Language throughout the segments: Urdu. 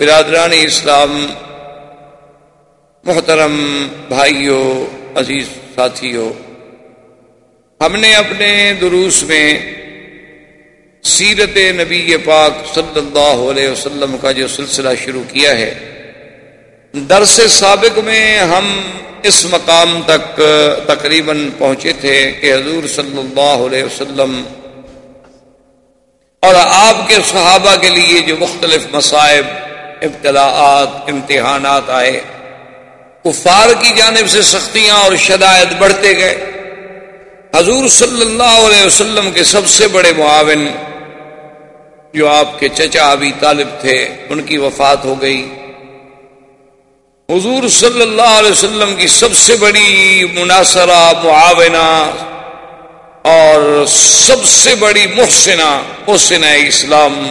برادران اسلام، محترم بھائیوں عزیز ساتھیوں ہم نے اپنے دروس میں سیرت نبی پاک صلی اللہ علیہ وسلم کا جو سلسلہ شروع کیا ہے، درس سابق میں ہم اس مقام تک تقریباً پہنچے تھے کہ حضور صلی اللہ علیہ وسلم اور آپ کے صحابہ کے لیے جو مختلف مصائب ابتلاعات امتحانات آئے۔ کفار کی جانب سے سختیاں اور شدائد بڑھتے گئے۔ حضور صلی اللہ علیہ وسلم کے سب سے بڑے معاون جو آپ کے چچا ابھی طالب تھے، ان کی وفات ہو گئی۔ حضور صلی اللہ علیہ وسلم کی سب سے بڑی مناصرہ، معاونہ اور سب سے بڑی محسنہ محسنہ اسلام۔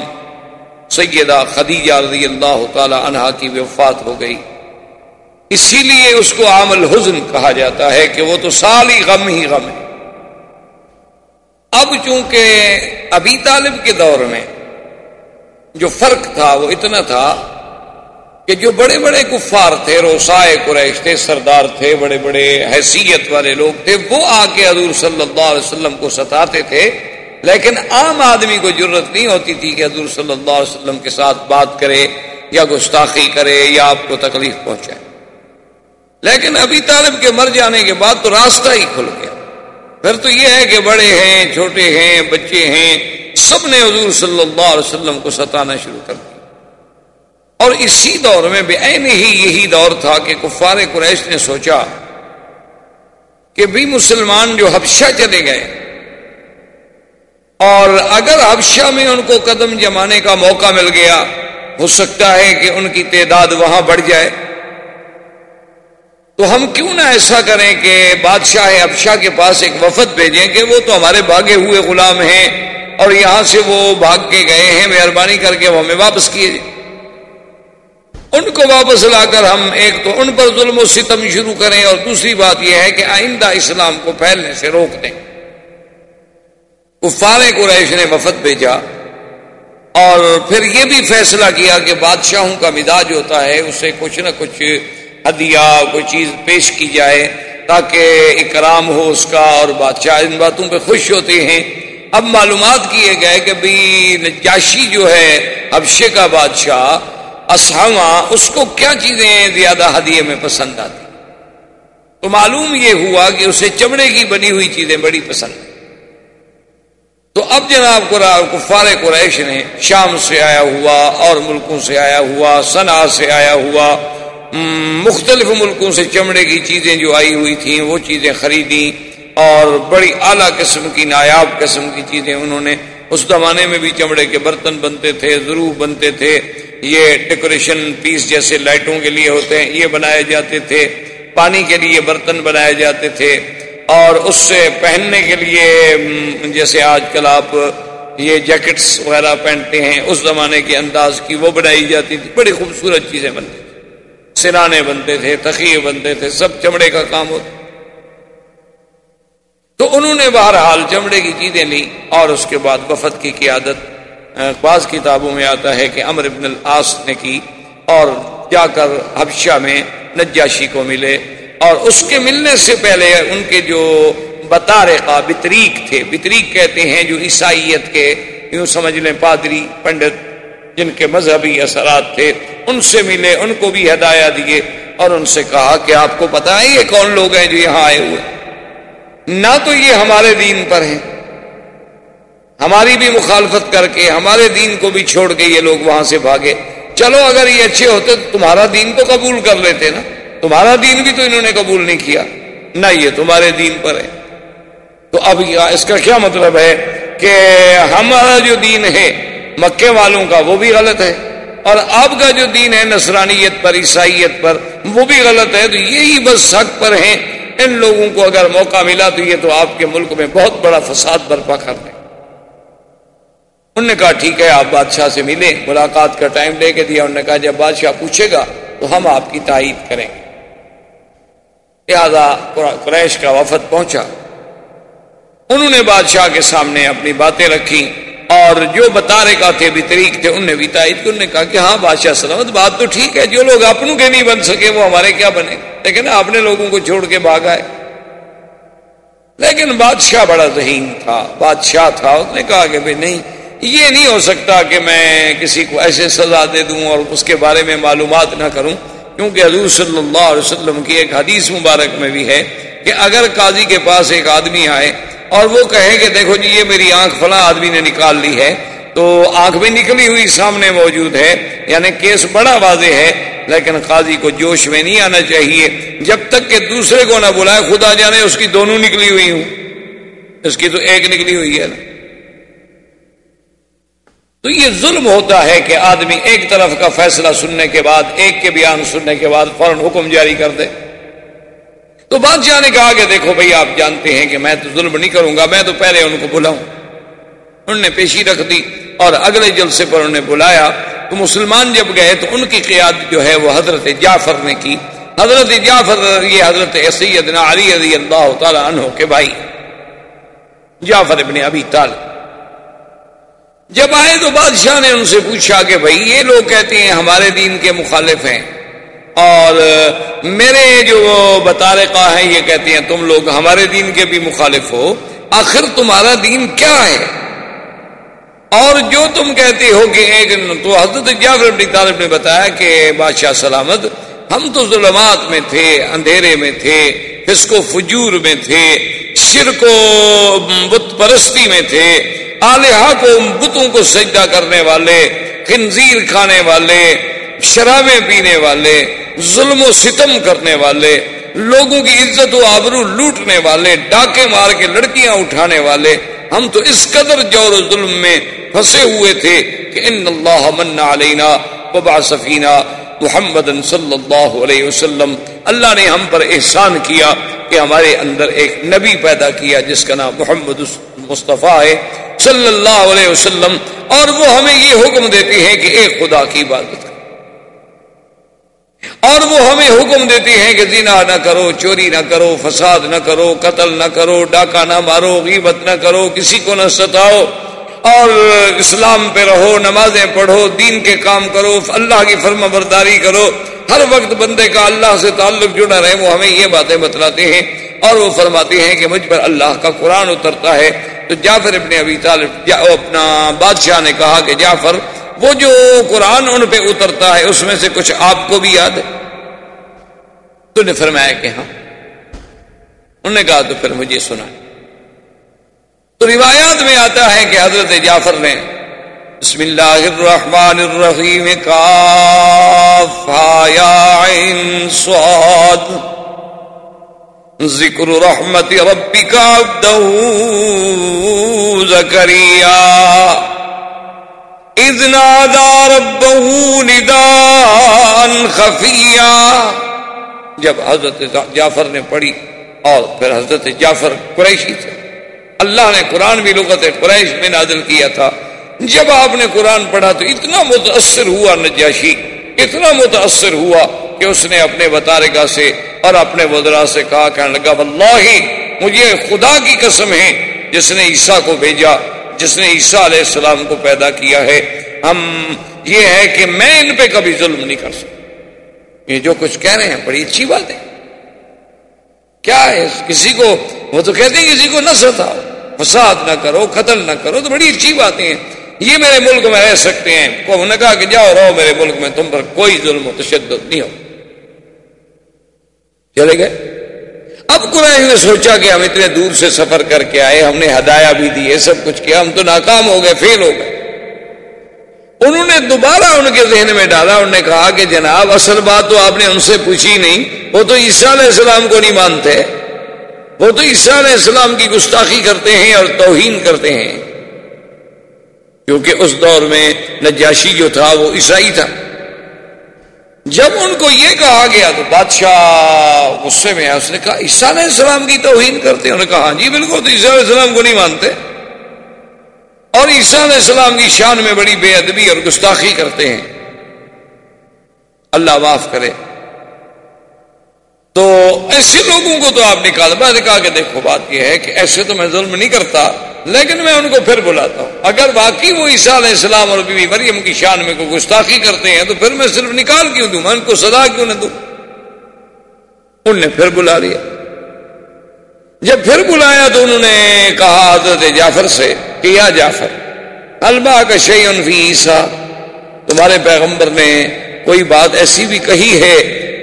سیدہ خدیجہ رضی اللہ تعالی عنہا کی وفات ہو گئی۔ اسی لیے اس کو عامل حزن کہا جاتا ہے کہ وہ تو سال ہی غم ہی غم ہے۔ اب چونکہ ابھی طالب کے دور میں جو فرق تھا وہ اتنا تھا کہ جو بڑے بڑے کفار تھے روسائے قریش تھے، سردار تھے، بڑے بڑے حیثیت والے لوگ تھے، وہ آ کے حضور صلی اللہ علیہ وسلم کو ستاتے تھے۔ لیکن عام آدمی کو ضرورت نہیں ہوتی تھی کہ حضور صلی اللہ علیہ وسلم کے ساتھ بات کرے یا گستاخی کرے یا آپ کو تکلیف پہنچائے۔ لیکن ابھی طالب کے مر جانے کے بعد تو راستہ ہی کھل گیا۔ پھر تو یہ ہے کہ بڑے ہیں، چھوٹے ہیں، بچے ہیں، سب نے حضور صلی اللہ علیہ وسلم کو ستانا شروع کر دیا۔ اور اسی دور میں بے عین ہی یہی دور تھا کہ کفار قریش نے سوچا کہ بھی مسلمان جو حبشہ چلے گئے اور اگر حبشہ میں ان کو قدم جمانے کا موقع مل گیا، ہو سکتا ہے کہ ان کی تعداد وہاں بڑھ جائے۔ تو ہم کیوں نہ ایسا کریں کہ بادشاہ ابشاہ کے پاس ایک وفد بھیجیں کہ وہ تو ہمارے بھاگے ہوئے غلام ہیں اور یہاں سے وہ بھاگ کے گئے ہیں، مہربانی کر کے وہ ہمیں واپس کیے ان کو واپس لا کر ہم ایک تو ان پر ظلم و ستم شروع کریں اور دوسری بات یہ ہے کہ آئندہ اسلام کو پھیلنے سے روک دیں۔ کفار قریش نے وفد بھیجا اور پھر یہ بھی فیصلہ کیا کہ بادشاہوں کا مزاج ہوتا ہے، اسے کچھ نہ کچھ ہدیہ، کوئی چیز پیش کی جائے تاکہ اکرام ہو اس کا اور بادشاہ ان باتوں پہ خوش ہوتے ہیں۔ اب معلومات کیے گئے کہ بھی نجاشی جو ہے ابشے کا بادشاہ اسہما اس کو کیا چیزیں زیادہ ہدیے میں پسند آتی؟ تو معلوم یہ ہوا کہ اسے چمڑے کی بنی ہوئی چیزیں بڑی پسند تو اب جناب کفار قریش نے شام سے آیا ہوا اور ملکوں سے آیا ہوا صنع سے آیا ہوا مختلف ملکوں سے چمڑے کی چیزیں جو آئی ہوئی تھیں، وہ چیزیں خریدی اور بڑی اعلیٰ قسم کی، نایاب قسم کی چیزیں انہوں نے اس زمانے میں بھی چمڑے کے برتن بنتے تھے ضرور بنتے تھے۔ یہ ڈیکوریشن پیس جیسے لائٹوں کے لیے ہوتے ہیں، یہ بنائے جاتے تھے۔ پانی کے لیے برتن بنائے جاتے تھے۔ اور اس سے پہننے کے لیے جیسے آج کل آپ یہ جیکٹس وغیرہ پہنتے ہیں، اس زمانے کے انداز کی وہ بنائی جاتی تھی۔ بڑی خوبصورت چیزیں بنتی تھیں سرانے بنتے تھے تخیے بنتے تھے، سب چمڑے کا کام ہوتا تو انہوں نے بہرحال چمڑے کی چیزیں لی اور اس کے بعد وفد کی قیادت بعض کتابوں میں آتا ہے کہ امر ابن العاص نے کی اور جا کر حبشہ میں نجاشی کو ملے۔ اور اس کے ملنے سے پہلے ان کے جو بطارے کا بطریق تھے، بطریق کہتے ہیں جو عیسائیت کے، یوں سمجھ لیں پادری، پنڈت، جن کے مذہبی اثرات تھے، ان سے ملے، ان کو بھی ہدایہ دیے اور ان سے کہا کہ آپ کو پتا ہے یہ کون لوگ ہیں جو یہاں آئے ہوئے نہ تو یہ ہمارے دین پر ہیں۔ ہماری بھی مخالفت کر کے، ہمارے دین کو بھی چھوڑ کے یہ لوگ وہاں سے بھاگے۔ چلو اگر یہ اچھے ہوتے تو تمہارا دین تو قبول کر لیتے نا۔ تمہارا دین بھی تو انہوں نے قبول نہیں کیا، نہ یہ تمہارے دین پر ہے۔ تو اب اس کا کیا مطلب ہے کہ ہمارا جو دین ہے مکے والوں کا وہ بھی غلط ہے، اور اب کا جو دین ہے نصرانیت پر، عیسائیت پر وہ بھی غلط ہے۔ تو یہی بس حق پر ہیں۔ ان لوگوں کو اگر موقع ملا تو یہ تو آپ کے ملک میں بہت بڑا فساد برپا کر دیں۔ انہوں نے کہا، ٹھیک ہے، آپ بادشاہ سے ملیں، ملاقات کا ٹائم لے کے دیا۔ انہوں نے کہا، جب بادشاہ پوچھے گا تو ہم آپ کی تائید کریں گے۔ لہذا قریش کا وفد پہنچا۔ انہوں نے بادشاہ کے سامنے اپنی باتیں رکھی اور جو بتارے کا تھے بھی طریق تھے، انہوں نے بھی تائید انہوں نے کہا کہ ہاں بادشاہ سلامت بات تو ٹھیک ہے، جو لوگ اپنوں کے نہیں بن سکے، وہ ہمارے کیا بنے؟ لیکن اپنے لوگوں کو چھوڑ کے بھاگ آئے۔ لیکن بادشاہ بڑا ذہین تھا، بادشاہ تھا، اس نے کہا کہ بھائی نہیں، یہ نہیں ہو سکتا کہ میں کسی کو ایسے سزا دے دوں اور اس کے بارے میں معلومات نہ کروں۔ کیونکہ حضور صلی اللہ علیہ وسلم کی ایک حدیث مبارک میں بھی ہے کہ اگر قاضی کے پاس ایک آدمی آئے اور وہ کہے کہ دیکھو جی یہ میری آنکھ فلاں آدمی نے نکال لی ہے، تو آنکھ بھی نکلی ہوئی سامنے موجود ہے یعنی کیس بڑا واضح ہے، لیکن قاضی کو جوش میں نہیں آنا چاہیے جب تک کہ دوسرے کو نہ بلائے، خدا جانے اس کی دونوں نکلی ہوئی ہوں۔ اس کی تو ایک نکلی ہوئی ہے۔ نا تو یہ ظلم ہوتا ہے کہ آدمی ایک طرف کا فیصلہ سننے کے بعد، ایک کے بیان سننے کے بعد فوراً حکم جاری کر دے۔ تو بادشاہ نے کہا کہ دیکھو بھائی، آپ جانتے ہیں کہ میں تو ظلم نہیں کروں گا، میں تو پہلے ان کو بلاؤں۔ انہوں نے پیشی رکھ دی اور اگلے جلسے پر انہوں نے بلایا۔ تو مسلمان جب گئے تو ان کی قیادت جو ہے وہ حضرت جعفر نے کی۔ حضرت جعفر یہ حضرت سیدنا علی رضی اللہ تعالی عنہ کے بھائی، جعفر ابن ابی طالب۔ جب آئے تو بادشاہ نے ان سے پوچھا کہ بھائی یہ لوگ کہتے ہیں ہمارے دین کے مخالف ہیں۔ اور میرے جو بطارقہ ہیں یہ کہتے ہیں تم لوگ ہمارے دین کے بھی مخالف ہو، آخر تمہارا دین کیا ہے؟ اور جو تم کہتے ہو کہ ایک تو حضرت جعفر بن طالب نے بتایا کہ بادشاہ سلامت، ہم تو ظلمات میں تھے، اندھیرے میں تھے، فسق و فجور میں تھے، شرک و بت پرستی میں تھے آلیہ کو بتوں کو سجدہ کرنے والے، خنزیر کھانے والے، شرابیں پینے والے، ظلم و ستم کرنے والے، لوگوں کی عزت و آبرو لوٹنے والے، ڈاکے مار کے لڑکیاں اٹھانے والے، ہم تو اس قدر جور و ظلم میں پھنسے ہوئے تھے کہ ان اللہ من علینا وبا سفینہ محمد صلی اللہ علیہ وسلم۔ اللہ نے ہم پر احسان کیا کہ ہمارے اندر ایک نبی پیدا کیا جس کا نام محمد مصطفیٰ ہے، صلی اللہ علیہ وسلم، اور وہ ہمیں یہ حکم دیتے ہیں کہ ایک خدا کی عبادت کرو۔ اور وہ ہمیں حکم دیتے ہیں کہ زنا نہ کرو، چوری نہ کرو، فساد نہ کرو، قتل نہ کرو، ڈاکہ نہ مارو، غیبت نہ کرو، کسی کو نہ ستاؤ۔ اور اسلام پہ رہو، نمازیں پڑھو، دین کے کام کرو، اللہ کی فرما برداری کرو۔ ہر وقت بندے کا اللہ سے تعلق جڑا رہے، وہ ہمیں یہ باتیں بتلاتے ہیں اور وہ فرماتے ہیں کہ مجھ پر اللہ کا قرآن اترتا ہے۔ تو جعفر ابن ابی طالب اپنا بادشاہ نے کہا کہ جعفر، وہ جو قرآن ان پہ اترتا ہے، اس میں سے کچھ آپ کو بھی یاد ہے؟ تو نے فرمایا کہ ہاں۔ انہوں نے کہا تو پھر مجھے سنا۔ تو روایات میں آتا ہے کہ حضرت جعفر نے بسم اللہ الرحمن الرحیم عین صاد، ذکر رحمت ربک عبدہ۔ زکریا. اذ نادا ربہ ندان خفیا جب حضرت جعفر نے پڑھی اور پھر حضرت جعفر قریشی تھے. اللہ نے قرآن بھی لغت قریش میں نازل کیا تھا. جب آپ نے قرآن پڑھا تو اتنا متاثر ہوا نجاشی، اتنا متاثر ہوا کہ اس نے اپنے بطارگاہ سے اور اپنے وزرا سے کہا، کہنے لگا، واللہ، مجھے خدا کی قسم ہے جس نے عیسیٰ کو بھیجا، جس نے عیسیٰ علیہ السلام کو پیدا کیا ہے، ہم یہ ہے کہ میں ان پہ کبھی ظلم نہیں کر سکتا۔ یہ جو کچھ کہہ رہے ہیں، بڑی اچھی بات ہے۔ کیا ہے؟ کسی کو، وہ تو کہتے ہیں کسی کو نہ ستاؤ فساد نہ کرو، قتل نہ کرو، تو بڑی اچھی باتیں ہیں۔ یہ میرے ملک میں رہ سکتے ہیں۔ کو نے کہا کہ جاؤ رہو میرے ملک میں، تم پر کوئی ظلم و تشدد نہیں ہو۔ چلے گئے؟ اب قرآن نے سوچا کہ ہم اتنے دور سے سفر کر کے آئے، ہم نے ہدایا بھی دی سب کچھ کیا، ہم تو ناکام ہو گئے، فیل ہو گئے۔ انہوں نے دوبارہ ان کے ذہن میں ڈالا، انہوں نے کہا کہ جناب، اصل بات تو آپ نے ان سے پوچھی نہیں، وہ تو عیسیٰ علیہ السلام کو نہیں مانتے۔ وہ تو عیسیٰ علیہ السلام کی گستاخی کرتے ہیں اور توہین کرتے ہیں۔ کیونکہ اس دور میں نجاشی جو تھا، وہ عیسائی تھا۔ جب ان کو یہ کہا گیا تو بادشاہ غصے میں اس نے کہا، عیسیٰ علیہ السلام کی توہین کرتے انہوں نے کہا ہاں جی بالکل، تو عیسیٰ علیہ السلام کو نہیں مانتے۔ اور عیسیٰ علیہ السلام کی شان میں بڑی بے ادبی اور گستاخی کرتے ہیں۔ اللہ معاف کرے۔ تو ایسے لوگوں کو تو آپ نکال میں نے کہا کہ دیکھو، بات یہ ہے کہ ایسے تو میں ظلم نہیں کرتا۔ لیکن میں ان کو پھر بلاتا ہوں۔ اگر واقعی وہ عیسیٰ علیہ السلام اور بیوی مریم کی شان میں کوئی گستاخی کرتے ہیں تو پھر میں صرف نکال کیوں دوں؟ میں ان کو سزا کیوں نہ دوں؟ ان نے پھر بلا لیا۔ جب پھر بلایا تو انہوں نے کہا حضرت جعفر سے کیا جعفر البا کا شعین فی عیسیٰ تمہارے پیغمبر نے کوئی بات ایسی بھی کہی ہے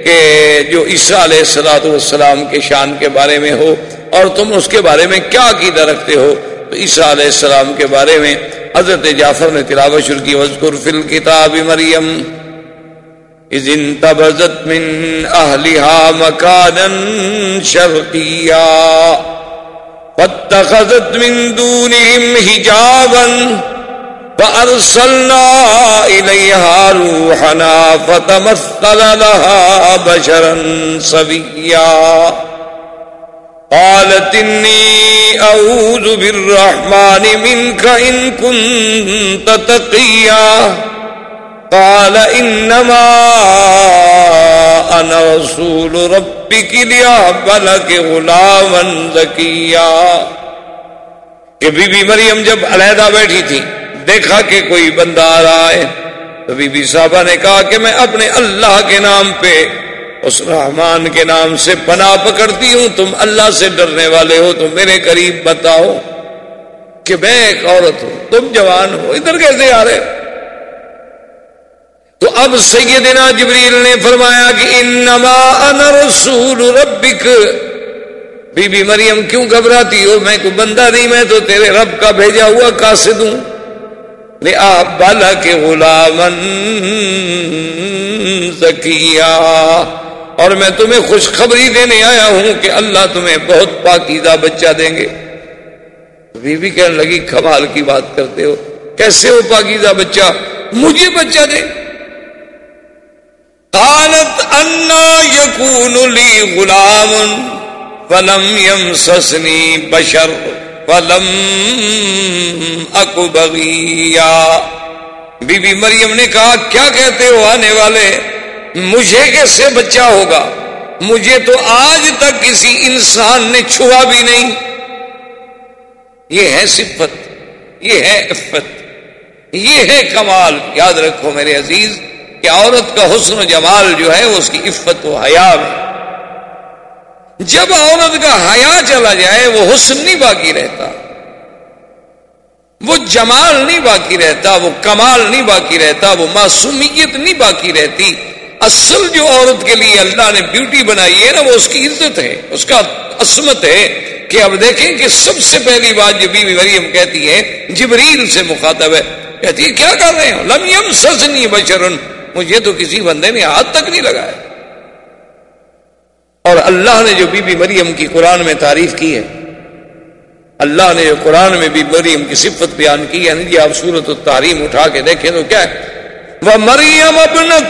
کہ جو عیسیٰ علیہ السلاۃ والسلام کے شان کے بارے میں ہو اور تم اس کے بارے میں کیا عقیدہ رکھتے ہو؟ عیسیٰ علیہ السلام کے بارے میں حضرت جعفر نے تلاوت شروع کی وزقر فی الکتاب مریم، اذ انتبذت من اہلها مکانا شرقیا فاتخذت من دونهم حجابا، فأرسلنا إليها روحنا، فتمثل لها بشرا سويا قالت إني أعوذ بالرحمن منك إن كنت تقيا. قال إنما أنا رسول ربك ليهب لك غلاما زكيا. کہ بی بی مریم جب علیحدہ بیٹھی تھی، دیکھا کہ کوئی بندہ آ رہا ہے، تو بی بی صاحبہ نے کہا کہ میں اپنے اللہ کے نام پہ اس رحمان کے نام سے پناہ پکڑتی ہوں، تم اللہ سے ڈرنے والے ہو، تو میرے قریب بتاؤ کہ میں ایک عورت ہوں، تم جوان ہو، ادھر کیسے آ رہے؟ تو اب سیدنا جبریل نے فرمایا کہ انما انا رسول ربک۔ بی بی مریم کیوں گھبراتی ہو؟ میں کو بندہ نہیں، میں تو تیرے رب کا بھیجا ہوا قاصد ہوں۔ آپ بالا کے غلامن زکیا اور میں تمہیں خوشخبری دینے آیا ہوں کہ اللہ تمہیں بہت پاکیزہ بچہ دیں گے۔ بی بی کہنے لگی، کمال کی بات کرتے ہو۔ کیسے ہو پاکیزہ بچہ؟ مجھے بچہ دے۔ قالت انا یکون لی غلام فلم یمسسنی بشر فلم اکو بغیا۔ بی بی مریم نے کہا، کیا کہتے ہو آنے والے؟ مجھے کیسے بچہ ہوگا؟ مجھے تو آج تک کسی انسان نے چھوا بھی نہیں۔ یہ ہے صفت، یہ ہے عفت، یہ ہے کمال۔ یاد رکھو میرے عزیز، کہ عورت کا حسن و جمال جو ہے، اس کی عفت و حیا میں۔ جب عورت کا حیا چلا جائے، وہ حسن نہیں باقی رہتا۔ وہ جمال نہیں باقی رہتا، وہ کمال نہیں باقی رہتا، وہ معصومیت نہیں باقی رہتی۔ اصل جو عورت کے لیے اللہ نے بیوٹی بنائی ہے نا، وہ اس کی عزت ہے، اس کا عصمت ہے کہ اب دیکھیں کہ سب سے پہلی بات جو بیوی مریم کہتی ہے، جبریل سے مخاطب ہے، کہتی ہے، کیا کر رہے ہیں لمیم سزنی بشرن. مجھے تو کسی بندے نے ہاتھ تک نہیں لگایا۔ اور اللہ نے جو بی بی مریم کی قرآن میں تعریف کی ہے، اللہ نے جو قرآن میں بی مریم کی صفت بیان کی ہے یعنی جی آپ صورت التحریم اٹھا کے دیکھیں تو کیا ہے؟ وہ مریم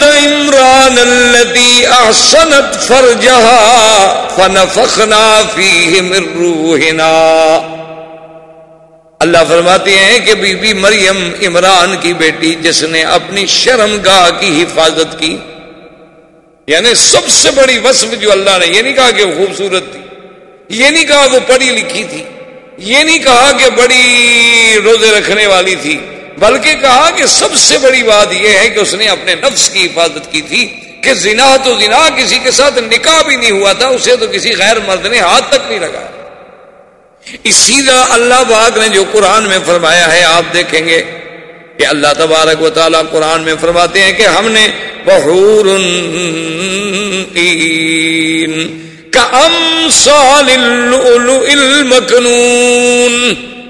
عمران التي احسنت فرجها فنفخنا فيه من روحنا۔ اللہ فرماتے ہیں کہ بی بی مریم عمران کی بیٹی جس نے اپنی شرم گاہ کی حفاظت کی۔ یعنی سب سے بڑی وصف جو اللہ نے، یہ نہیں کہا کہ وہ خوبصورت تھی، یہ نہیں کہا وہ پڑھی لکھی تھی، یہ نہیں کہا کہ بڑی روزے رکھنے والی تھی۔ بلکہ کہا کہ سب سے بڑی بات یہ ہے کہ اس نے اپنے نفس کی حفاظت کی تھی کہ زنا تو زنا، کسی کے ساتھ نکاح بھی نہیں ہوا تھا، اسے تو کسی غیر مرد نے ہاتھ تک نہیں لگایا اسی طرح اللہ باغ نے جو قرآن میں فرمایا ہے، آپ دیکھیں گے کہ اللہ تبارک و تعالیٰ قرآن میں فرماتے ہیں کہ ہم نے بحور المکنون۔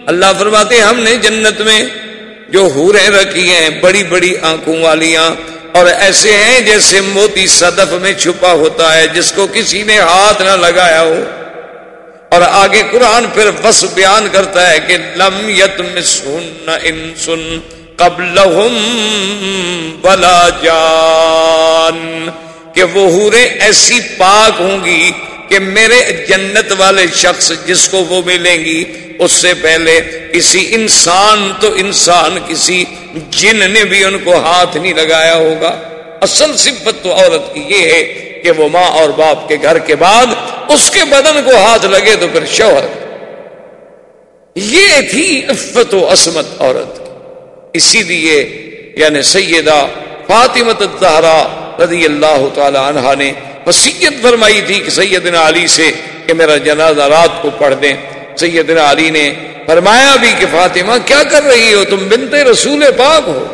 اللہ فرماتے ہیں، ہم نے جنت میں جو ہوریں رکھی ہیں، بڑی بڑی آنکھوں والیاں۔ اور ایسے ہیں جیسے موتی صدف میں چھپا ہوتا ہے، جس کو کسی نے ہاتھ نہ لگایا ہو۔ اور آگے قرآن پھر بس بیان کرتا ہے کہ لم یت مسن ان سن قبل بلا جان۔ کہ وہ حوریں ایسی پاک ہوں گی کہ میرے جنت والے شخص جس کو وہ ملیں گی، اس سے پہلے کسی انسان تو انسان، کسی جن نے بھی ان کو ہاتھ نہیں لگایا ہوگا۔ اصل صفت تو عورت کی یہ ہے کہ وہ ماں اور باپ کے گھر کے بعد اس کے بدن کو ہاتھ لگے تو پھر شوہر۔ یہ تھی عفت و عصمت عورت۔ اسی لیے یعنی سیدہ فاطمت الزہرا رضی اللہ تعالی عنہ نے وسیعت فرمائی تھی کہ سیدنا علی سے کہ میرا جنازہ رات کو پڑھ دیں۔ سیدنا علی نے فرمایا بھی کہ فاطمہ، کیا کر رہی ہو؟ تم بنت رسول پاک ہو۔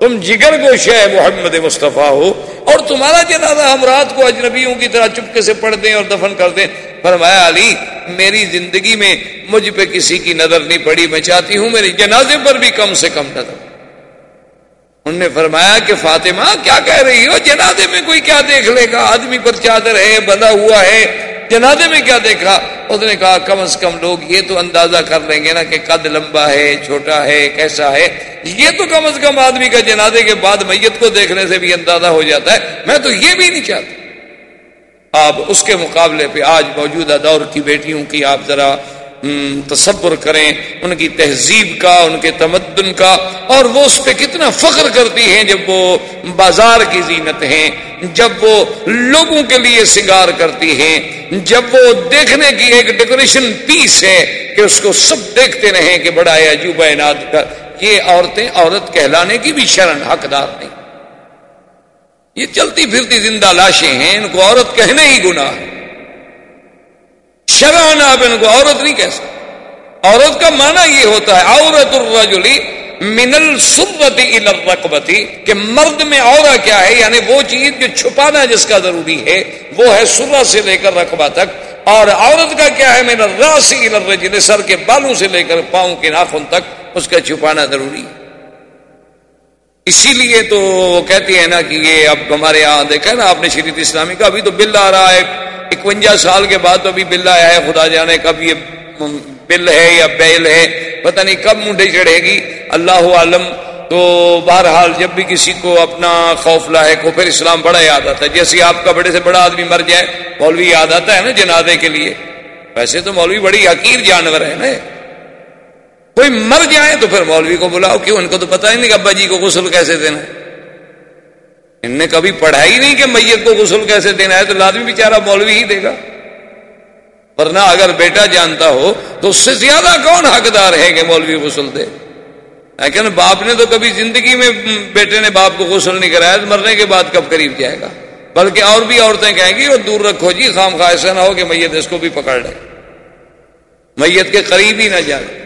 تم جگر کو شہ محمد مصطفیٰ ہو۔ اور تمہارا جنازہ ہم رات کو اجنبیوں کی طرح چپکے سے پڑھ دیں اور دفن کر دیں۔ فرمایا علی، میری زندگی میں مجھ پہ کسی کی نظر نہیں پڑی۔ میں چاہتی ہوں میرے جنازے پر بھی کم سے کم نظر۔ انہوں نے فرمایا کہ فاطمہ، کیا کہہ رہی ہو؟ جنازے میں کوئی کیا دیکھ لے گا؟ آدمی پر چادر ہے بندہ ہوا ہے۔ جنازے میں کیا دیکھا؟ اس نے کہا، کم از کم لوگ یہ تو اندازہ کر لیں گے نا کہ قد لمبا ہے، چھوٹا ہے، کیسا ہے۔ یہ تو کم از کم آدمی کا جنازے کے بعد میت کو دیکھنے سے بھی اندازہ ہو جاتا ہے۔ میں تو یہ بھی نہیں چاہتا۔ آپ اس کے مقابلے پہ آج موجودہ دور کی بیٹیوں کی آپ ذرا تصور کریں، ان کی تہذیب کا، ان کے تمدن کا، اور وہ اس پہ کتنا فخر کرتی ہیں جب وہ بازار کی زینت ہیں، جب وہ لوگوں کے لیے سنگار کرتی ہیں، جب وہ دیکھنے کی ایک ڈیکوریشن پیس ہے کہ اس کو سب دیکھتے رہیں کہ بڑا عجوبہ ناد کا۔ یہ عورتیں عورت کہلانے کی بھی شرن، حقدار نہیں۔ یہ چلتی پھرتی زندہ لاشیں ہیں، ان کو عورت کہنے ہی گناہ ہے۔ شران آپ ان کو عورت نہیں کہہ سکتے عورت کا معنی یہ ہوتا ہے، عورت الرجلی منل سبتی الرقبتی کہ مرد میں عورا کیا ہے؟ یعنی وہ چیز جو چھپانا جس کا ضروری ہے، وہ ہے سرا سے لے کر رقبہ تک۔ اور عورت کا کیا ہے؟ میرا راسی الرجل، سر کے بالوں سے لے کر پاؤں کے ناخن تک اس کا چھپانا ضروری۔ ہے اسی لیے تو وہ کہتی ہے نا کہ یہ اب ہمارے یہاں دیکھا نا، آپ نے شریف اسلامی کا، ابھی تو بل آ رہا ہے۔ اکوجا سال کے بعد تو ابھی بل آیا ہے، خدا جانے کب یہ بل ہے یا بیل ہے، پتہ نہیں کب منڈے چڑھے گی، اللہ عالم۔ تو بہرحال جب بھی کسی کو اپنا خوف لاحق ہو، پھر اسلام بڑا یاد آتا ہے۔ جیسے آپ کا بڑے سے بڑا آدمی مر جائے، مولوی یاد آتا ہے نا جنازے کے لیے۔ ویسے تو مولوی بڑی حقیر جانور ہے نا۔ کوئی مر جائے تو پھر مولوی کو بلاؤ، کیوں؟ ان کو تو پتا ہی نہیں کہ ابا جی کو غسل کیسے دینا ہے۔ ان نے کبھی پڑھائی نہیں کہ میت کو غسل کیسے دینا ہے تو لازمی بیچارہ مولوی ہی دے گا۔ ورنہ اگر بیٹا جانتا ہو تو اس سے زیادہ کون حقدار ہے کہ مولوی غسل دے؟ لیکن باپ نے تو کبھی زندگی میں بیٹے نے باپ کو غسل نہیں کرایا تو مرنے کے بعد کب قریب جائے گا؟ بلکہ اور بھی عورتیں کہیں گی وہ دور رکھو جی خام خواہ ایسا نہ ہو کہ میت اس کو بھی پکڑ لے۔ میت کے قریب ہی نہ جائے۔